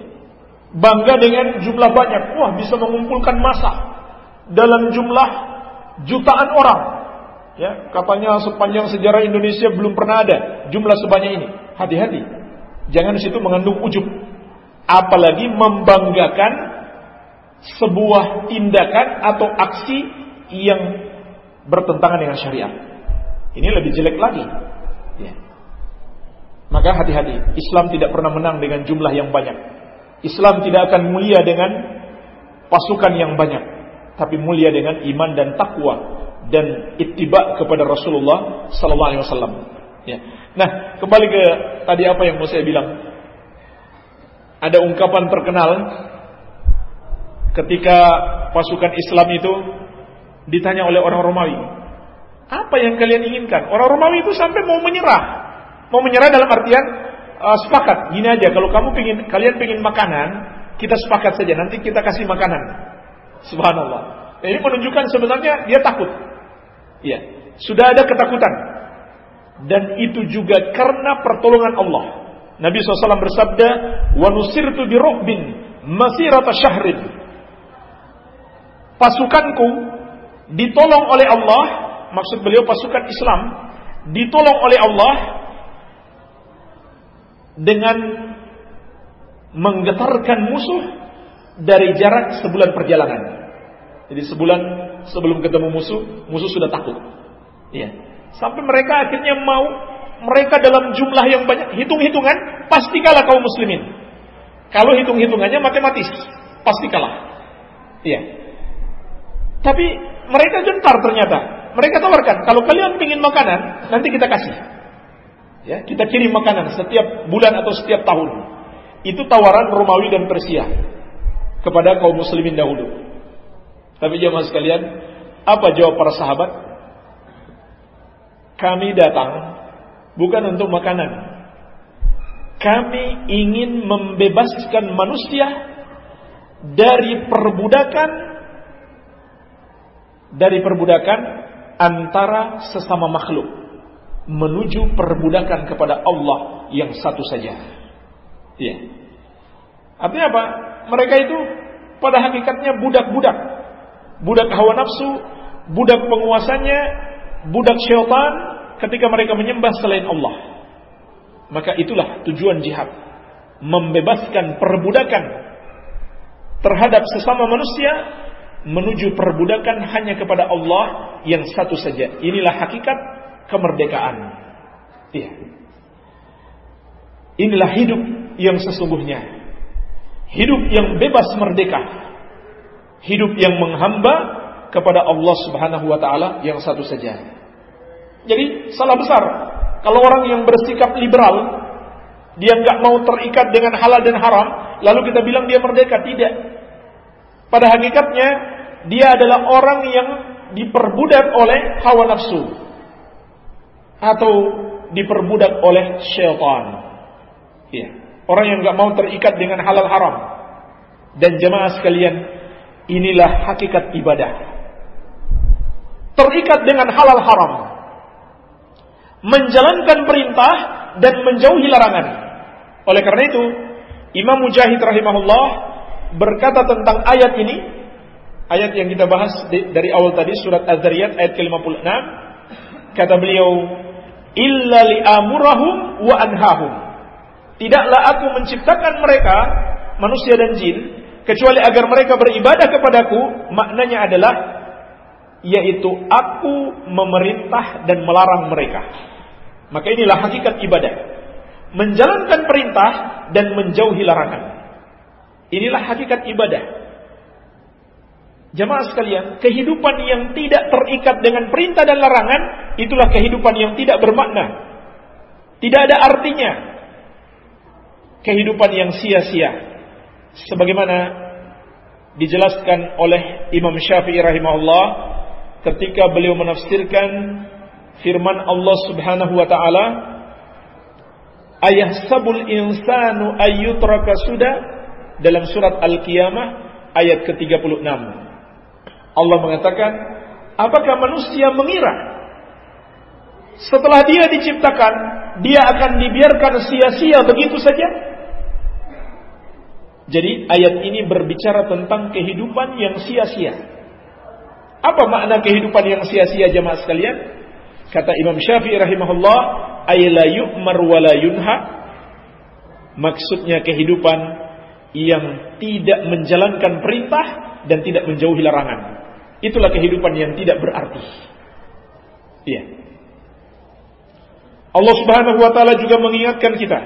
Speaker 1: Bangga dengan jumlah banyak. Wah, bisa mengumpulkan masa dalam jumlah jutaan orang. Ya, katanya sepanjang sejarah Indonesia belum pernah ada jumlah sebanyak ini. Hati-hati. Jangan di situ mengandung ujub. Apalagi membanggakan sebuah tindakan atau aksi yang bertentangan dengan syariat. Ini lebih jelek lagi. Ya. Maka hati-hati. Islam tidak pernah menang dengan jumlah yang banyak. Islam tidak akan mulia dengan pasukan yang banyak, tapi mulia dengan iman dan takwa dan ittiba kepada Rasulullah sallallahu alaihi wasallam. Ya. Nah, kembali ke tadi apa yang mau saya bilang. ada ungkapan terkenal ketika pasukan Islam itu ditanya oleh orang Romawi, apa yang kalian inginkan? Orang Romawi itu sampai mau menyerah, mau menyerah dalam artian uh, sepakat. Gini aja, kalau kamu pingin, kalian pengen makanan, kita sepakat saja. Nanti kita kasih makanan. Subhanallah. Ini menunjukkan sebenarnya dia takut. Ya, sudah ada ketakutan. Dan itu juga karena pertolongan Allah. Nabi SAW bersabda, "Wa nusirtu bi ru'bin masirata syahrin." Pasukanku ditolong oleh Allah, maksud beliau pasukan Islam, ditolong oleh Allah dengan menggetarkan musuh dari jarak sebulan perjalanan. Jadi sebulan sebelum ketemu musuh, musuh sudah takut. Iya. Sampai mereka akhirnya mau mereka dalam jumlah yang banyak hitung-hitungan pasti kalah kaum muslimin. Kalau hitung-hitungannya matematis, pasti kalah. Iya. Tapi mereka gentar ternyata. Mereka tawarkan, kalau kalian ingin makanan, nanti kita kasih. Ya, kita kirim makanan setiap bulan atau setiap tahun. Itu tawaran Romawi dan Persia kepada kaum muslimin dahulu. Tapi jemaah sekalian, apa jawab para sahabat? Kami datang bukan untuk makanan. Kami ingin membebaskan manusia dari perbudakan dari perbudakan antara sesama makhluk menuju perbudakan kepada Allah yang satu saja. Iya. Artinya apa? Mereka itu pada hakikatnya budak-budak. Budak hawa nafsu, budak penguasanya, budak syaitan ketika mereka menyembah selain Allah. Maka itulah tujuan jihad. Membebaskan perbudakan terhadap sesama manusia menuju perbudakan hanya kepada Allah yang satu saja. Inilah hakikat kemerdekaan. Iya. Inilah hidup yang sesungguhnya. Hidup yang bebas merdeka. Hidup yang menghamba kepada Allah Subhanahu wa taala yang satu saja. Jadi salah besar kalau orang yang bersikap liberal dia nggak mau terikat dengan halal dan haram, lalu kita bilang dia merdeka, tidak. Pada hakikatnya dia adalah orang yang diperbudak oleh hawa nafsu atau diperbudak oleh syaitan. Ya. Orang yang nggak mau terikat dengan halal haram. Dan jemaah sekalian, inilah hakikat ibadah. Terikat dengan halal haram. Menjalankan perintah dan menjauhi larangan. Oleh karena itu, Imam Mujahid rahimahullah berkata tentang ayat ini, ayat yang kita bahas dari awal tadi surat Az-Zariyat ayat ke-56, kata beliau, "Illa li'amurahum wa anhahum." Tidaklah aku menciptakan mereka, manusia dan jin, kecuali agar mereka beribadah kepadaku, maknanya adalah yaitu aku memerintah dan melarang mereka. Maka inilah hakikat ibadah. Menjalankan perintah dan menjauhi larangan. Inilah hakikat ibadah. Jemaah sekalian, kehidupan yang tidak terikat dengan perintah dan larangan, itulah kehidupan yang tidak bermakna. Tidak ada artinya kehidupan yang sia-sia. Sebagaimana dijelaskan oleh Imam Syafi'i rahimahullah ketika beliau menafsirkan firman Allah Subhanahu wa taala sabul insanu ayyutraka sudah dalam surat Al-Qiyamah ayat ke-36. Allah mengatakan, apakah manusia mengira setelah dia diciptakan, dia akan dibiarkan sia-sia begitu saja? Jadi ayat ini berbicara tentang kehidupan yang sia-sia. Apa makna kehidupan yang sia-sia jemaah sekalian? Kata Imam Syafi'i rahimahullah, la yunha. Maksudnya kehidupan yang tidak menjalankan perintah dan tidak menjauhi larangan. Itulah kehidupan yang tidak berarti. Iya. Allah Subhanahu wa taala juga mengingatkan kita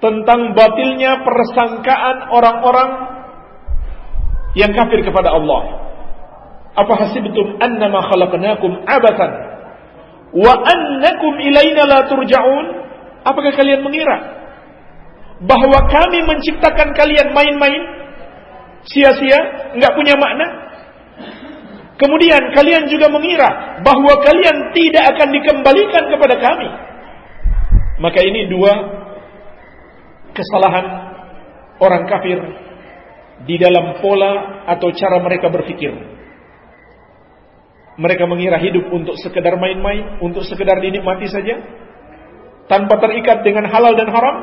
Speaker 1: tentang batilnya persangkaan orang-orang yang kafir kepada Allah. Apa hasibtum annama khalaqnakum abatan wa annakum ilaina la turja'un? Apakah kalian mengira bahwa kami menciptakan kalian main-main, sia-sia, nggak punya makna. Kemudian kalian juga mengira bahwa kalian tidak akan dikembalikan kepada kami. Maka ini dua kesalahan orang kafir di dalam pola atau cara mereka berpikir. Mereka mengira hidup untuk sekedar main-main, untuk sekedar dinikmati saja, tanpa terikat dengan halal dan haram.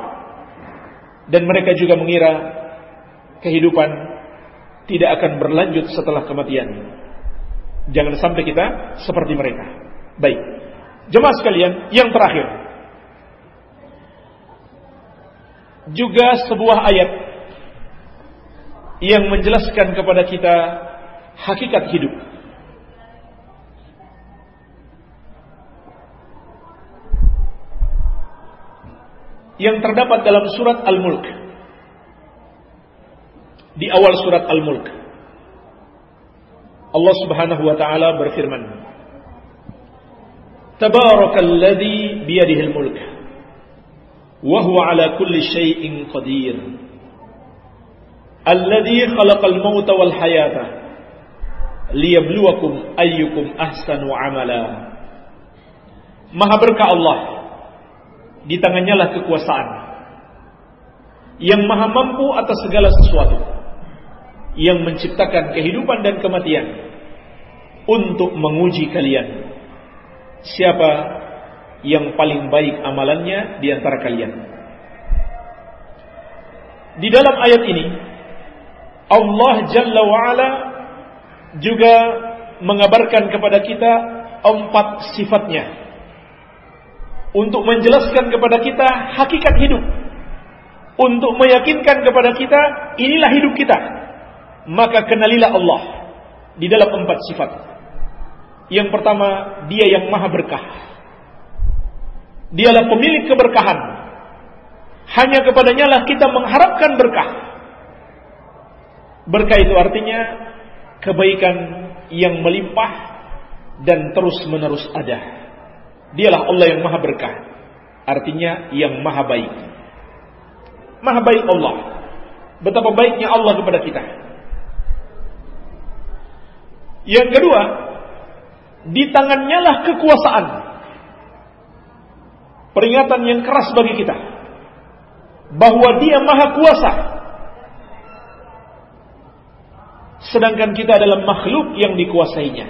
Speaker 1: Dan mereka juga mengira kehidupan tidak akan berlanjut setelah kematian. Jangan sampai kita seperti mereka. Baik. Jemaah sekalian, yang terakhir. Juga sebuah ayat yang menjelaskan kepada kita hakikat hidup. Yang terdapat dalam surat Al-Mulk. Di awal surat Al-Mulk. Allah Subhanahu wa taala berfirman Tabarakalladzi biyadihil mulk wa huwa ala kulli syai'in qadir. Alladzi khalaqal mauta wal hayata liyabluwakum ayyukum ahsanu amala. Maha berkah Allah di tangannya lah kekuasaan. Yang maha mampu atas segala sesuatu yang menciptakan kehidupan dan kematian untuk menguji kalian. Siapa yang paling baik amalannya di antara kalian? Di dalam ayat ini Allah Jalla wa'ala juga mengabarkan kepada kita empat sifatnya untuk menjelaskan kepada kita hakikat hidup untuk meyakinkan kepada kita inilah hidup kita maka kenalilah Allah di dalam empat sifat. Yang pertama, dia yang maha berkah. Dialah pemilik keberkahan. Hanya kepadanya lah kita mengharapkan berkah. Berkah itu artinya kebaikan yang melimpah dan terus menerus ada. Dialah Allah yang maha berkah. Artinya yang maha baik. Maha baik Allah. Betapa baiknya Allah kepada kita. Yang kedua, di tangannya lah kekuasaan. Peringatan yang keras bagi kita bahwa Dia Maha Kuasa. Sedangkan kita adalah makhluk yang dikuasainya.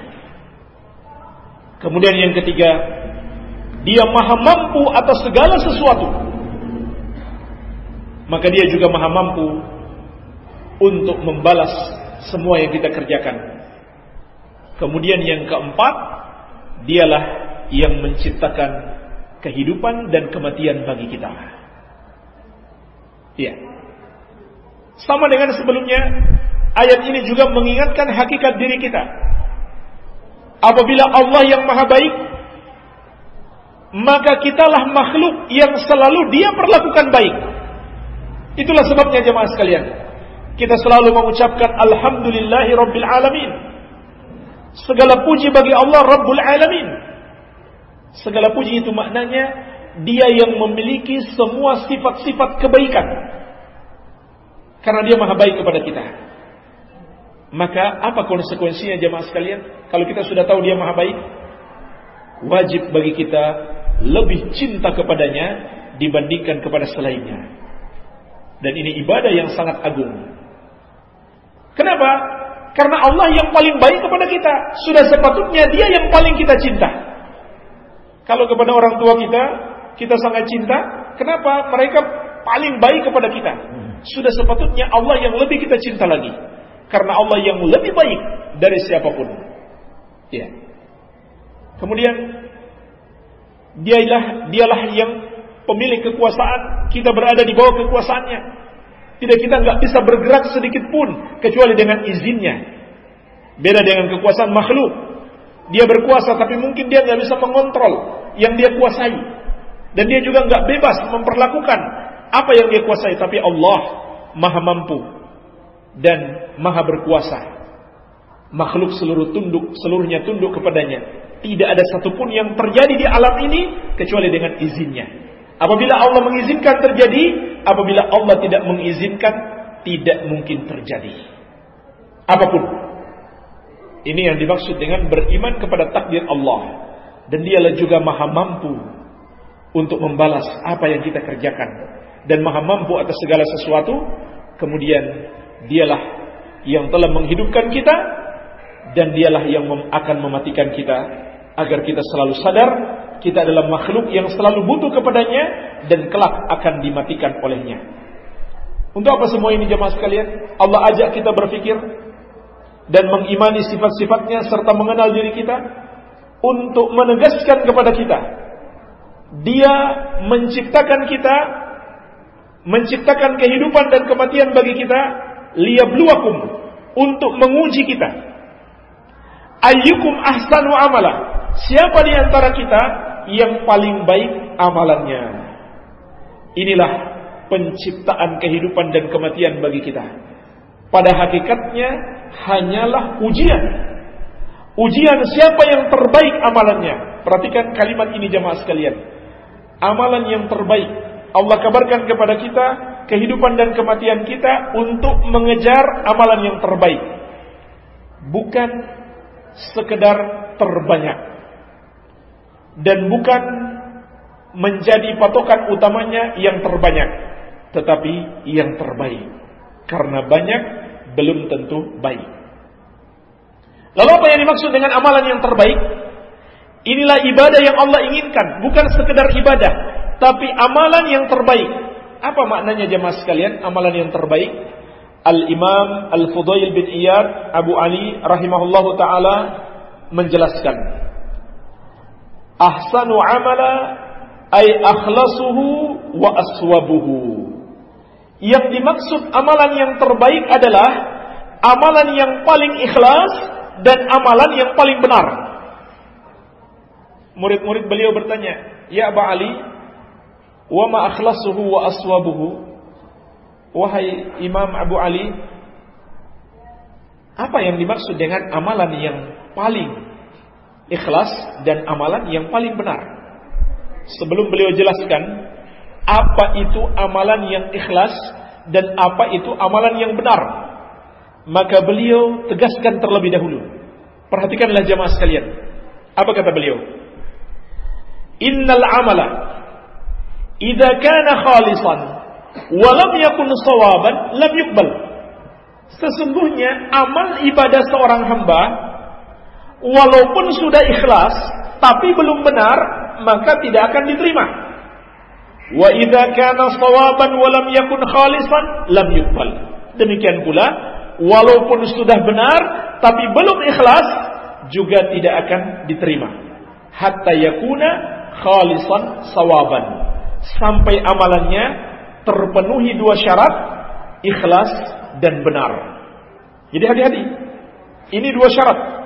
Speaker 1: Kemudian yang ketiga, Dia Maha Mampu atas segala sesuatu. Maka Dia juga Maha Mampu untuk membalas semua yang kita kerjakan Kemudian yang keempat, dialah yang menciptakan kehidupan dan kematian bagi kita. Iya. Sama dengan sebelumnya, ayat ini juga mengingatkan hakikat diri kita. Apabila Allah yang maha baik, maka kitalah makhluk yang selalu dia perlakukan baik. Itulah sebabnya jemaah sekalian. Kita selalu mengucapkan Alhamdulillahi Rabbil Alamin Segala puji bagi Allah Rabbul Alamin. Segala puji itu maknanya dia yang memiliki semua sifat-sifat kebaikan. Karena dia maha baik kepada kita. Maka apa konsekuensinya jemaah sekalian? Kalau kita sudah tahu dia maha baik, wajib bagi kita lebih cinta kepadanya dibandingkan kepada selainnya. Dan ini ibadah yang sangat agung. Kenapa? Karena Allah yang paling baik kepada kita. Sudah sepatutnya dia yang paling kita cinta. Kalau kepada orang tua kita, kita sangat cinta. Kenapa? Mereka paling baik kepada kita. Sudah sepatutnya Allah yang lebih kita cinta lagi. Karena Allah yang lebih baik dari siapa pun. Ya. Kemudian dialah dialah yang pemilik kekuasaan, kita berada di bawah kekuasaannya. Tidak kita nggak bisa bergerak sedikit pun kecuali dengan izinnya. Beda dengan kekuasaan makhluk. Dia berkuasa tapi mungkin dia nggak bisa mengontrol yang dia kuasai. Dan dia juga nggak bebas memperlakukan apa yang dia kuasai. Tapi Allah maha mampu dan maha berkuasa. Makhluk seluruh tunduk, seluruhnya tunduk kepadanya. Tidak ada satupun yang terjadi di alam ini kecuali dengan izinnya. Apabila Allah mengizinkan terjadi, apabila Allah tidak mengizinkan tidak mungkin terjadi. Apa pun. Ini yang dimaksud dengan beriman kepada takdir Allah. Dan dialah juga maha mampu untuk membalas apa yang kita kerjakan. Dan maha mampu atas segala sesuatu. Kemudian dialah yang telah menghidupkan kita. Dan dialah yang akan mematikan kita. Agar kita selalu sadar kita adalah makhluk yang selalu butuh kepadanya dan kelak akan dimatikan olehnya. Untuk apa semua ini jemaah sekalian? Allah ajak kita berpikir dan mengimani sifat-sifatnya serta mengenal diri kita untuk menegaskan kepada kita dia menciptakan kita menciptakan kehidupan dan kematian bagi kita liyabluwakum untuk menguji kita ayyukum ahsanu amala siapa di antara kita yang paling baik amalannya. Inilah penciptaan kehidupan dan kematian bagi kita. Pada hakikatnya hanyalah ujian. Ujian siapa yang terbaik amalannya. Perhatikan kalimat ini jemaah sekalian. Amalan yang terbaik. Allah kabarkan kepada kita kehidupan dan kematian kita untuk mengejar amalan yang terbaik. Bukan sekedar terbanyak dan bukan menjadi patokan utamanya yang terbanyak, tetapi yang terbaik. Karena banyak belum tentu baik. Lalu apa yang dimaksud dengan amalan yang terbaik? Inilah ibadah yang Allah inginkan, bukan sekedar ibadah, tapi amalan yang terbaik. Apa maknanya jemaah sekalian? Amalan yang terbaik. Al-Imam Al-Fudail bin Iyad Abu Ali rahimahullahu taala menjelaskan ahsanu amala ay akhlasuhu wa aswabuhu. Yang dimaksud amalan yang terbaik adalah amalan yang paling ikhlas dan amalan yang paling benar. Murid-murid beliau bertanya, "Ya Aba Ali, wa ma akhlasuhu wa aswabuhu?" Wahai Imam Abu Ali, apa yang dimaksud dengan amalan yang paling ikhlas dan amalan yang paling benar. Sebelum beliau jelaskan apa itu amalan yang ikhlas dan apa itu amalan yang benar, maka beliau tegaskan terlebih dahulu. Perhatikanlah jamaah sekalian. Apa kata beliau? Innal amala idza kana khalisan wa lam yakun sawaban lam yuqbal. Sesungguhnya amal ibadah seorang hamba walaupun sudah ikhlas tapi belum benar maka tidak akan diterima. Wa idza kana shawaban wa lam yakun khalisan lam yuqbal. Demikian pula walaupun sudah benar tapi belum ikhlas juga tidak akan diterima. Hatta yakuna khalisan sawaban. Sampai amalannya terpenuhi dua syarat ikhlas dan benar. Jadi hati-hati. Ini dua syarat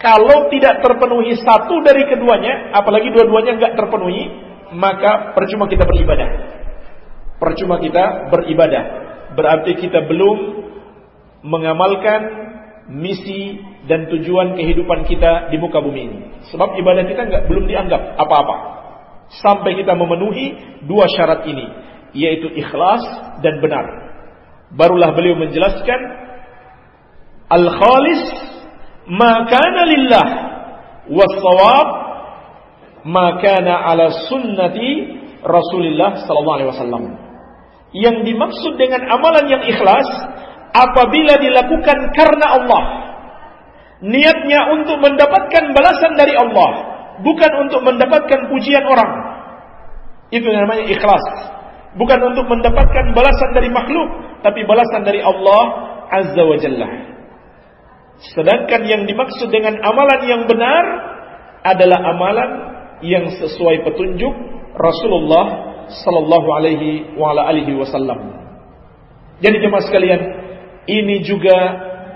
Speaker 1: kalau tidak terpenuhi satu dari keduanya, apalagi dua-duanya nggak terpenuhi, maka percuma kita beribadah. Percuma kita beribadah. Berarti kita belum mengamalkan misi dan tujuan kehidupan kita di muka bumi ini. Sebab ibadah kita nggak belum dianggap apa-apa. Sampai kita memenuhi dua syarat ini, yaitu ikhlas dan benar. Barulah beliau menjelaskan al-khalis makana lillah wasawab makana ala sunnati Rasulullah sallallahu alaihi wasallam. Yang dimaksud dengan amalan yang ikhlas apabila dilakukan karena Allah. Niatnya untuk mendapatkan balasan dari Allah, bukan untuk mendapatkan pujian orang. Itu namanya ikhlas. Bukan untuk mendapatkan balasan dari makhluk, tapi balasan dari Allah Azza wa Jalla. Sedangkan yang dimaksud dengan amalan yang benar adalah amalan yang sesuai petunjuk Rasulullah sallallahu alaihi wa alihi wasallam. Jadi jemaah sekalian, ini juga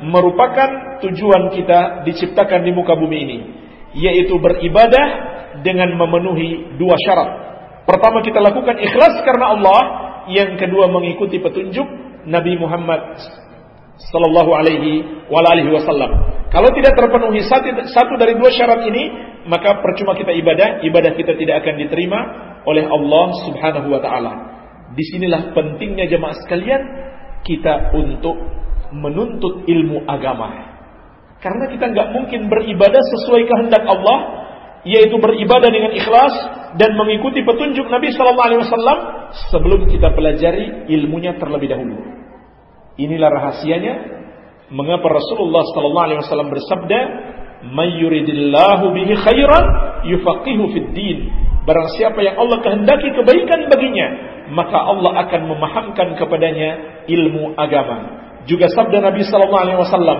Speaker 1: merupakan tujuan kita diciptakan di muka bumi ini, yaitu beribadah dengan memenuhi dua syarat. Pertama kita lakukan ikhlas karena Allah, yang kedua mengikuti petunjuk Nabi Muhammad Sallallahu alaihi wa alihi wasallam. Kalau tidak terpenuhi satu, dari dua syarat ini, maka percuma kita ibadah, ibadah kita tidak akan diterima oleh Allah Subhanahu wa taala. Di sinilah pentingnya jemaah sekalian kita untuk menuntut ilmu agama. Karena kita nggak mungkin beribadah sesuai kehendak Allah, yaitu beribadah dengan ikhlas dan mengikuti petunjuk Nabi Sallallahu Alaihi Wasallam sebelum kita pelajari ilmunya terlebih dahulu. Inilah rahasianya mengapa Rasulullah Sallallahu Alaihi Wasallam bersabda, "Mayyuridillahu bihi khairan yufaqihu fid din." Barang siapa yang Allah kehendaki kebaikan baginya, maka Allah akan memahamkan kepadanya ilmu agama. Juga sabda Nabi sallallahu alaihi wasallam,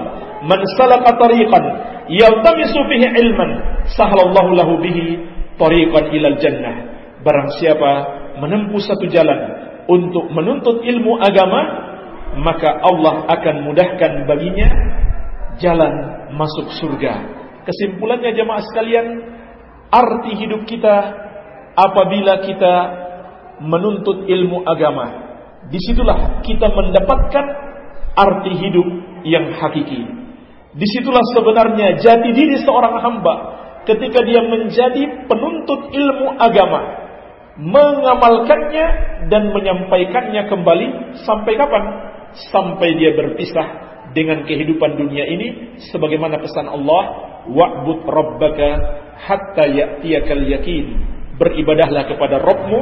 Speaker 1: "Man salaka tariqan yaltamisu fihi ilman, sahlallahu lahu bihi tariqan ilal jannah." Barang siapa menempuh satu jalan untuk menuntut ilmu agama, maka Allah akan mudahkan baginya jalan masuk surga. Kesimpulannya jemaah sekalian, arti hidup kita apabila kita menuntut ilmu agama. Di situlah kita mendapatkan arti hidup yang hakiki. Di situlah sebenarnya jati diri seorang hamba ketika dia menjadi penuntut ilmu agama, mengamalkannya dan menyampaikannya kembali sampai kapan? Sampai dia berpisah dengan kehidupan dunia ini sebagaimana pesan Allah, wa'bud rabbaka hatta ya'tiyakal yakin beribadahlah kepada Robmu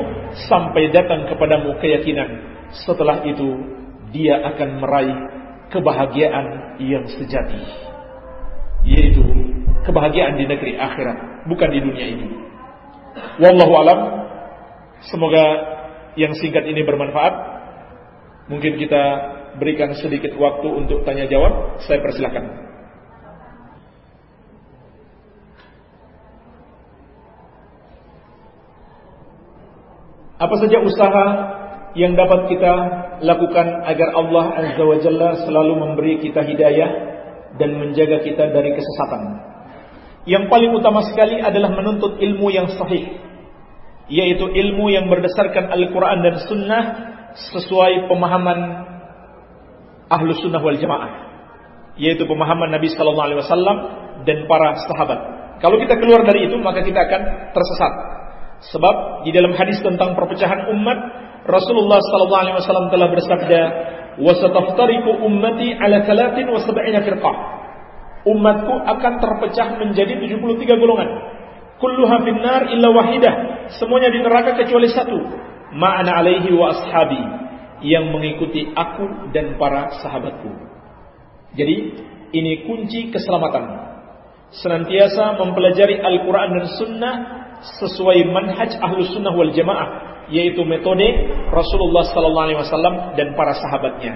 Speaker 1: sampai datang kepadamu keyakinan. Setelah itu dia akan meraih kebahagiaan yang sejati, yaitu kebahagiaan di negeri akhirat, bukan di dunia ini. Wallahu alam. Semoga yang singkat ini bermanfaat. Mungkin kita berikan sedikit waktu untuk tanya jawab. Saya persilahkan. Apa saja usaha yang dapat kita lakukan agar Allah Azza wa Jalla selalu memberi kita hidayah dan menjaga kita dari kesesatan. Yang paling utama sekali adalah menuntut ilmu yang sahih, yaitu ilmu yang berdasarkan Al-Quran dan Sunnah sesuai pemahaman ahlu sunnah wal jamaah, yaitu pemahaman Nabi Sallallahu Alaihi Wasallam dan para sahabat. Kalau kita keluar dari itu, maka kita akan tersesat. Sebab di dalam hadis tentang perpecahan umat, Rasulullah sallallahu alaihi wasallam telah bersabda, "Wa sataftariqu ummati ala 30 wa 70 firqah." Umatku akan terpecah menjadi 73 golongan. Kulluha finnar illa wahidah. Semuanya di neraka kecuali satu. Ma'ana alaihi wa ashabi. Yang mengikuti aku dan para sahabatku. Jadi, ini kunci keselamatan. Senantiasa mempelajari Al-Quran dan Sunnah sesuai manhaj ahlus sunnah wal jamaah yaitu metode Rasulullah sallallahu alaihi wasallam dan para sahabatnya.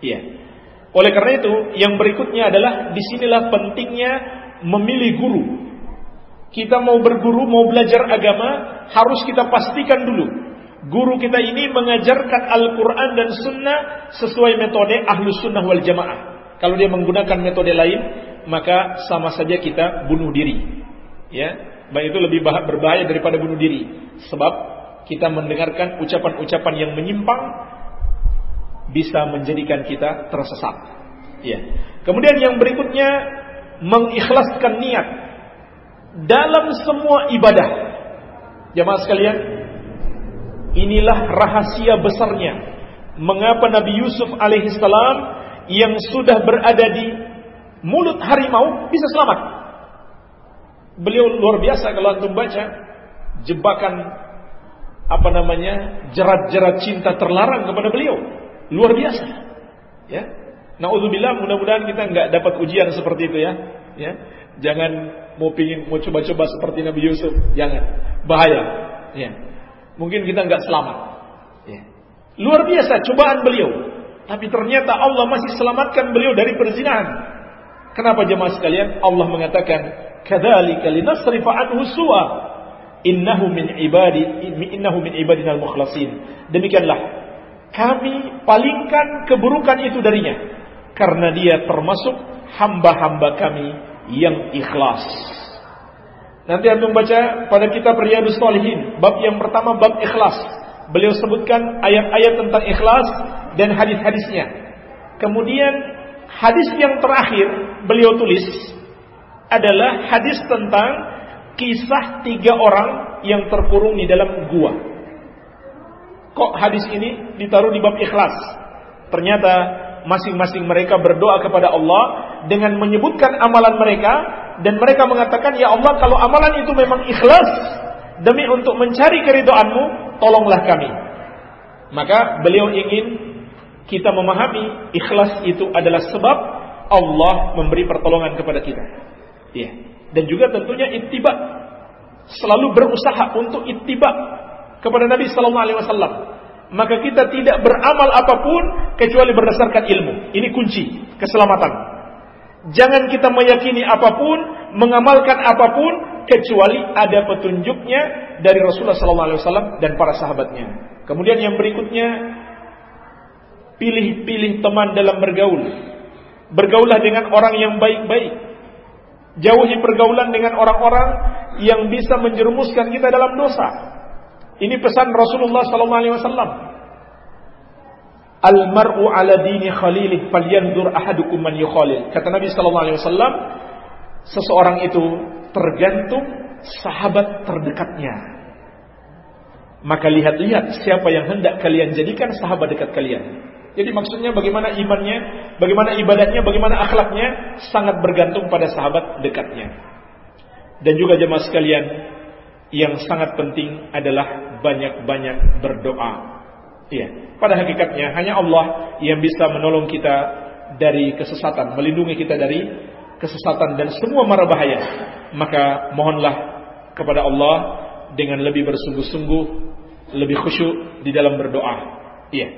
Speaker 1: Iya. Oleh karena itu, yang berikutnya adalah di sinilah pentingnya memilih guru. Kita mau berguru, mau belajar agama, harus kita pastikan dulu. Guru kita ini mengajarkan Al-Quran dan Sunnah sesuai metode Ahlus Sunnah wal Jamaah. Kalau dia menggunakan metode lain, maka sama saja kita bunuh diri. Ya, baik itu lebih berbahaya daripada bunuh diri. Sebab kita mendengarkan ucapan-ucapan yang menyimpang bisa menjadikan kita tersesat. Ya. Kemudian yang berikutnya mengikhlaskan niat dalam semua ibadah. Jamaah sekalian, inilah rahasia besarnya. Mengapa Nabi Yusuf alaihissalam yang sudah berada di mulut harimau bisa selamat. Beliau luar biasa kalau antum baca jebakan apa namanya jerat-jerat cinta terlarang kepada beliau. Luar biasa. Ya. Naudzubillah mudah-mudahan kita nggak dapat ujian seperti itu ya. Ya. Jangan mau pingin mau coba-coba seperti Nabi Yusuf. Jangan. Bahaya. Ya mungkin kita nggak selamat. Ya. Luar biasa cobaan beliau. Tapi ternyata Allah masih selamatkan beliau dari perzinahan. Kenapa jemaah sekalian? Allah mengatakan kadzalika linasrifa anhu su'a. Innahu min ibadi innahu min ibadina al-mukhlasin demikianlah. Kami palingkan keburukan itu darinya. Karena dia termasuk hamba-hamba kami yang ikhlas nanti antum baca pada kitab Riyadus Shalihin bab yang pertama bab ikhlas beliau sebutkan ayat-ayat tentang ikhlas dan hadis-hadisnya kemudian hadis yang terakhir beliau tulis adalah hadis tentang kisah tiga orang yang terkurung di dalam gua. kok hadis ini ditaruh di bab ikhlas? Ternyata masing-masing mereka berdoa kepada Allah dengan menyebutkan amalan mereka dan mereka mengatakan ya Allah kalau amalan itu memang ikhlas demi untuk mencari keridoanmu tolonglah kami. Maka beliau ingin kita memahami ikhlas itu adalah sebab Allah memberi pertolongan kepada kita. Ya. Dan juga tentunya ittiba. Selalu berusaha untuk ittiba kepada Nabi sallallahu alaihi wasallam. Maka kita tidak beramal apa pun kecuali berdasarkan ilmu. Ini kunci keselamatan. Jangan kita meyakini apa pun, mengamalkan apa pun kecuali ada petunjuknya dari Rasulullah SAW dan para sahabatnya. Kemudian yang berikutnya pilih-pilih teman dalam bergaul. Bergaulah dengan orang yang baik-baik. Jauhi pergaulan dengan orang-orang yang bisa menjerumuskan kita dalam dosa. Ini pesan Rasulullah sallallahu alaihi wasallam. Al mar'u ala dini khalilih falyanzur ahadukum man yukhalil. Kata Nabi sallallahu alaihi wasallam, seseorang itu tergantung sahabat terdekatnya. Maka lihat-lihat siapa yang hendak kalian jadikan sahabat dekat kalian. Jadi maksudnya bagaimana imannya, bagaimana ibadahnya, bagaimana akhlaknya sangat bergantung pada sahabat dekatnya. Dan juga jemaah sekalian, yang sangat penting adalah banyak-banyak berdoa. Iya, pada hakikatnya hanya Allah yang bisa menolong kita dari kesesatan, melindungi kita dari kesesatan dan semua mara bahaya. Maka mohonlah kepada Allah dengan lebih bersungguh-sungguh, lebih khusyuk di dalam berdoa. Iya.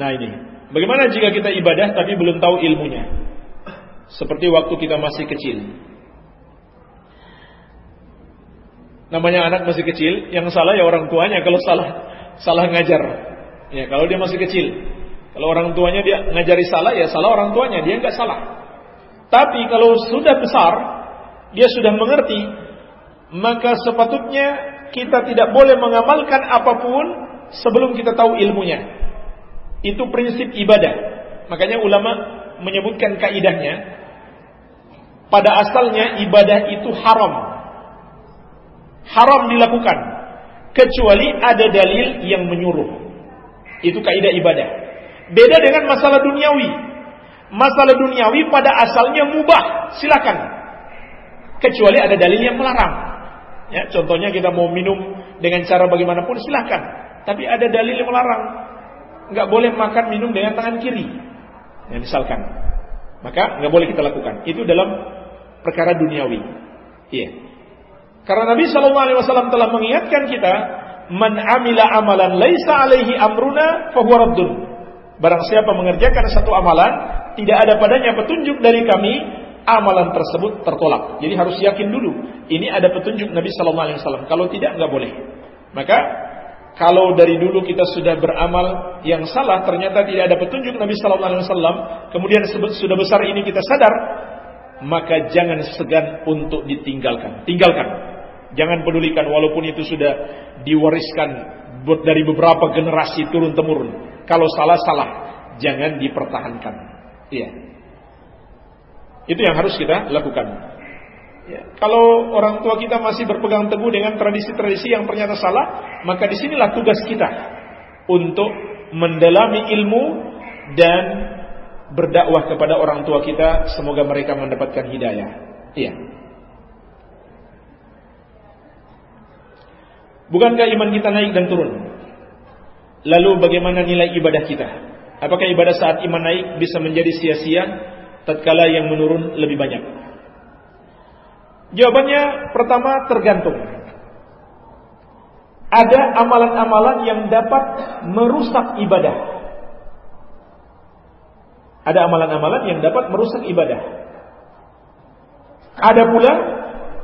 Speaker 1: Nah ini, bagaimana jika kita ibadah tapi belum tahu ilmunya? Seperti waktu kita masih kecil. Namanya anak masih kecil, yang salah ya orang tuanya kalau salah salah ngajar. Ya, kalau dia masih kecil. Kalau orang tuanya dia ngajari salah ya salah orang tuanya, dia nggak salah. Tapi kalau sudah besar, dia sudah mengerti, maka sepatutnya kita tidak boleh mengamalkan apa pun sebelum kita tahu ilmunya. Itu prinsip ibadah. Makanya ulama menyebutkan kaidahnya pada asalnya ibadah itu haram haram dilakukan kecuali ada dalil yang menyuruh. Itu kaidah ibadah. Beda dengan masalah duniawi. Masalah duniawi pada asalnya mubah, silakan. Kecuali ada dalil yang melarang. Ya, contohnya kita mau minum dengan cara bagaimanapun silakan. Tapi ada dalil yang melarang. Nggak boleh makan minum dengan tangan kiri. Ya, misalkan. Maka nggak boleh kita lakukan. Itu dalam perkara duniawi. Iya. Karena Nabi Shallallahu Alaihi Wasallam telah mengingatkan kita, man amila amalan laisa alaihi amruna fahuwa raddun. Barang siapa mengerjakan satu amalan, tidak ada padanya petunjuk dari kami, amalan tersebut tertolak. Jadi harus yakin dulu, ini ada petunjuk Nabi Shallallahu Alaihi Wasallam. Kalau tidak, nggak boleh. Maka kalau dari dulu kita sudah beramal yang salah, ternyata tidak ada petunjuk Nabi Shallallahu Alaihi Wasallam, kemudian sudah besar ini kita sadar, maka jangan segan untuk ditinggalkan. Tinggalkan. Jangan pedulikan walaupun itu sudah diwariskan dari beberapa generasi turun temurun. Kalau salah salah, jangan dipertahankan. Iya. Itu yang harus kita lakukan. Ya. Kalau orang tua kita masih berpegang teguh dengan tradisi-tradisi yang ternyata salah, maka di sinilah tugas kita untuk mendalami ilmu dan berdakwah kepada orang tua kita. Semoga mereka mendapatkan hidayah. Iya. Bukankah iman kita naik dan turun? Lalu bagaimana nilai ibadah kita? Apakah ibadah saat iman naik bisa menjadi sia-sia tatkala yang menurun lebih banyak? Jawabannya pertama tergantung. Ada amalan-amalan yang dapat merusak ibadah. Ada amalan-amalan yang dapat merusak ibadah. Ada pula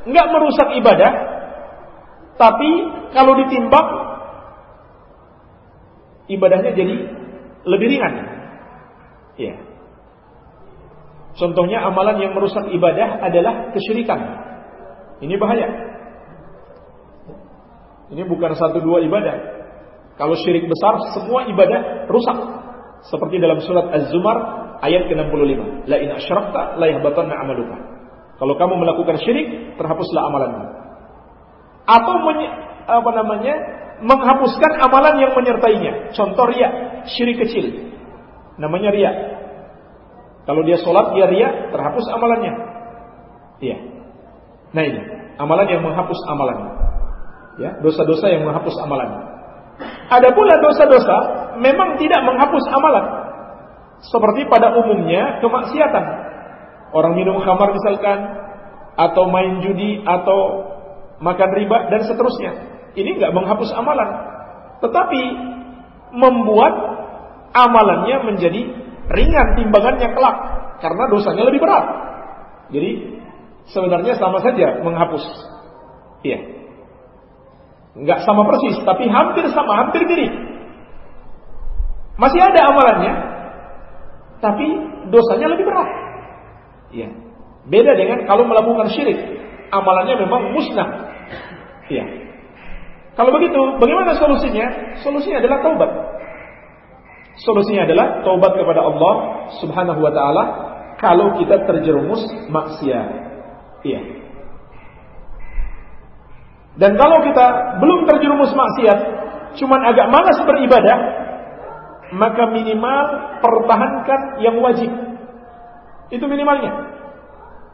Speaker 1: nggak merusak ibadah, tapi kalau ditimbang ibadahnya jadi lebih ringan. Ya. Contohnya amalan yang merusak ibadah adalah kesyirikan. Ini bahaya. Ini bukan satu dua ibadah. Kalau syirik besar, semua ibadah rusak. Seperti dalam surat Az-Zumar ayat ke-65. La in asyrakta la yahbatanna amaluka. Kalau kamu melakukan syirik, terhapuslah amalanmu. atau apa namanya menghapuskan amalan yang menyertainya. Contoh ria, syirik kecil. Namanya ria. Kalau dia sholat dia ria, terhapus amalannya. Iya. Nah ini, amalan yang menghapus amalan. Ya, dosa-dosa yang menghapus amalan. Ada pula dosa-dosa memang tidak menghapus amalan. Seperti pada umumnya kemaksiatan. Orang minum khamar misalkan, atau main judi, atau makan riba, dan seterusnya. Ini nggak menghapus amalan. Tetapi membuat amalannya menjadi ringan timbangannya kelak. Karena dosanya lebih berat. Jadi sebenarnya sama saja menghapus. Iya. Nggak sama persis, tapi hampir sama, hampir mirip. Masih ada amalannya, tapi dosanya lebih berat. Iya. Beda dengan kalau melakukan syirik, amalannya memang musnah. Iya. Kalau begitu, bagaimana solusinya? Solusinya adalah taubat. Solusinya adalah taubat kepada Allah Subhanahu wa taala kalau kita terjerumus maksiat. Iya. Dan kalau kita belum terjerumus maksiat, cuman agak malas beribadah, maka minimal pertahankan yang wajib. Itu minimalnya.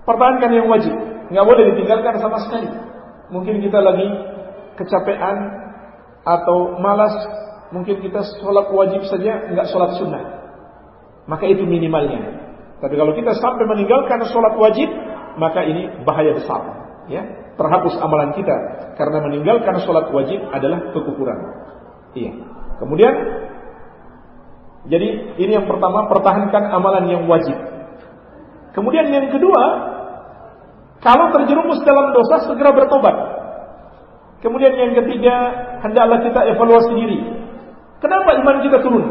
Speaker 1: Pertahankan yang wajib. Nggak boleh ditinggalkan sama sekali. Mungkin kita lagi kecapean atau malas, mungkin kita sholat wajib saja, nggak sholat sunnah. Maka itu minimalnya. Tapi kalau kita sampai meninggalkan sholat wajib, maka ini bahaya besar. Ya, terhapus amalan kita karena meninggalkan sholat wajib adalah kekufuran. Iya. Kemudian jadi ini yang pertama pertahankan amalan yang wajib. Kemudian yang kedua, kalau terjerumus dalam dosa segera bertobat. Kemudian yang ketiga, hendaklah kita evaluasi diri. Kenapa iman kita turun?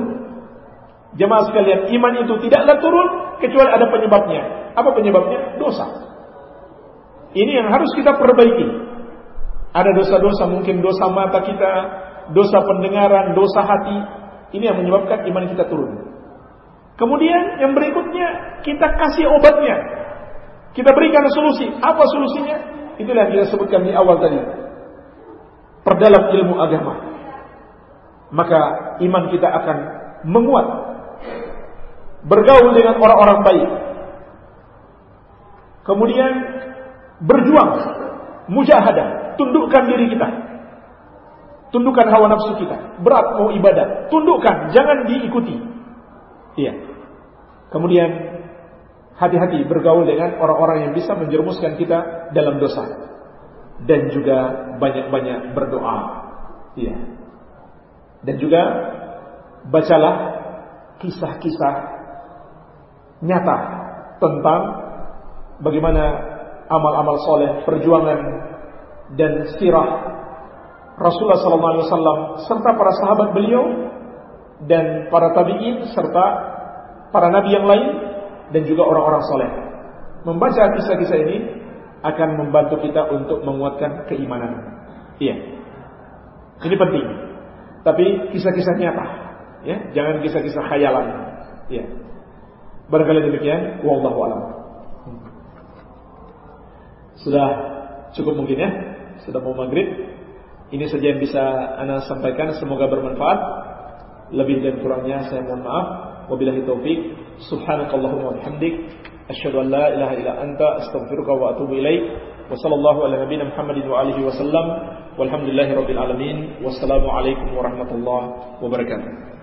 Speaker 1: Jemaah sekalian, iman itu tidaklah turun kecuali ada penyebabnya. Apa penyebabnya? Dosa. Ini yang harus kita perbaiki. Ada dosa-dosa, mungkin dosa mata kita, dosa pendengaran, dosa hati, ini yang menyebabkan iman kita turun. Kemudian yang berikutnya kita kasih obatnya. Kita berikan solusi. Apa solusinya? Itulah yang kita sebutkan di awal tadi. Perdalam ilmu agama. Maka iman kita akan menguat. Bergaul dengan orang-orang baik. Kemudian berjuang. Mujahadah. Tundukkan diri kita. Tundukkan hawa nafsu kita. Berat mau ibadah. Tundukkan, jangan diikuti. Iya. Kemudian hati-hati bergaul dengan orang-orang yang bisa menjerumuskan kita dalam dosa. Dan juga banyak-banyak berdoa. Iya. Dan juga bacalah kisah-kisah nyata tentang bagaimana amal-amal soleh, perjuangan dan sirah Rasulullah SAW serta para sahabat beliau dan para tabiin serta para nabi yang lain dan juga orang-orang soleh. Membaca kisah-kisah ini akan membantu kita untuk menguatkan keimanan. Iya, ini penting. Tapi kisah-kisah nyata, ya, jangan kisah-kisah khayalan. Iya. Barangkali demikian. Wallahu a'lam. Sudah cukup mungkin ya. Sudah mau maghrib. Ini saja yang bisa Anda sampaikan. Semoga bermanfaat. Lebih dan kurangnya saya mohon maaf. Wabillahi taufik. Subhanakallahumma wa bihamdik. Asyhadu an la ilaha illa anta astaghfiruka wa atubu ilaik. Wa sallallahu ala nabiyyina Muhammadin wa alihi wasallam. Walhamdulillahi rabbil alamin. Wassalamu alaikum warahmatullahi wabarakatuh.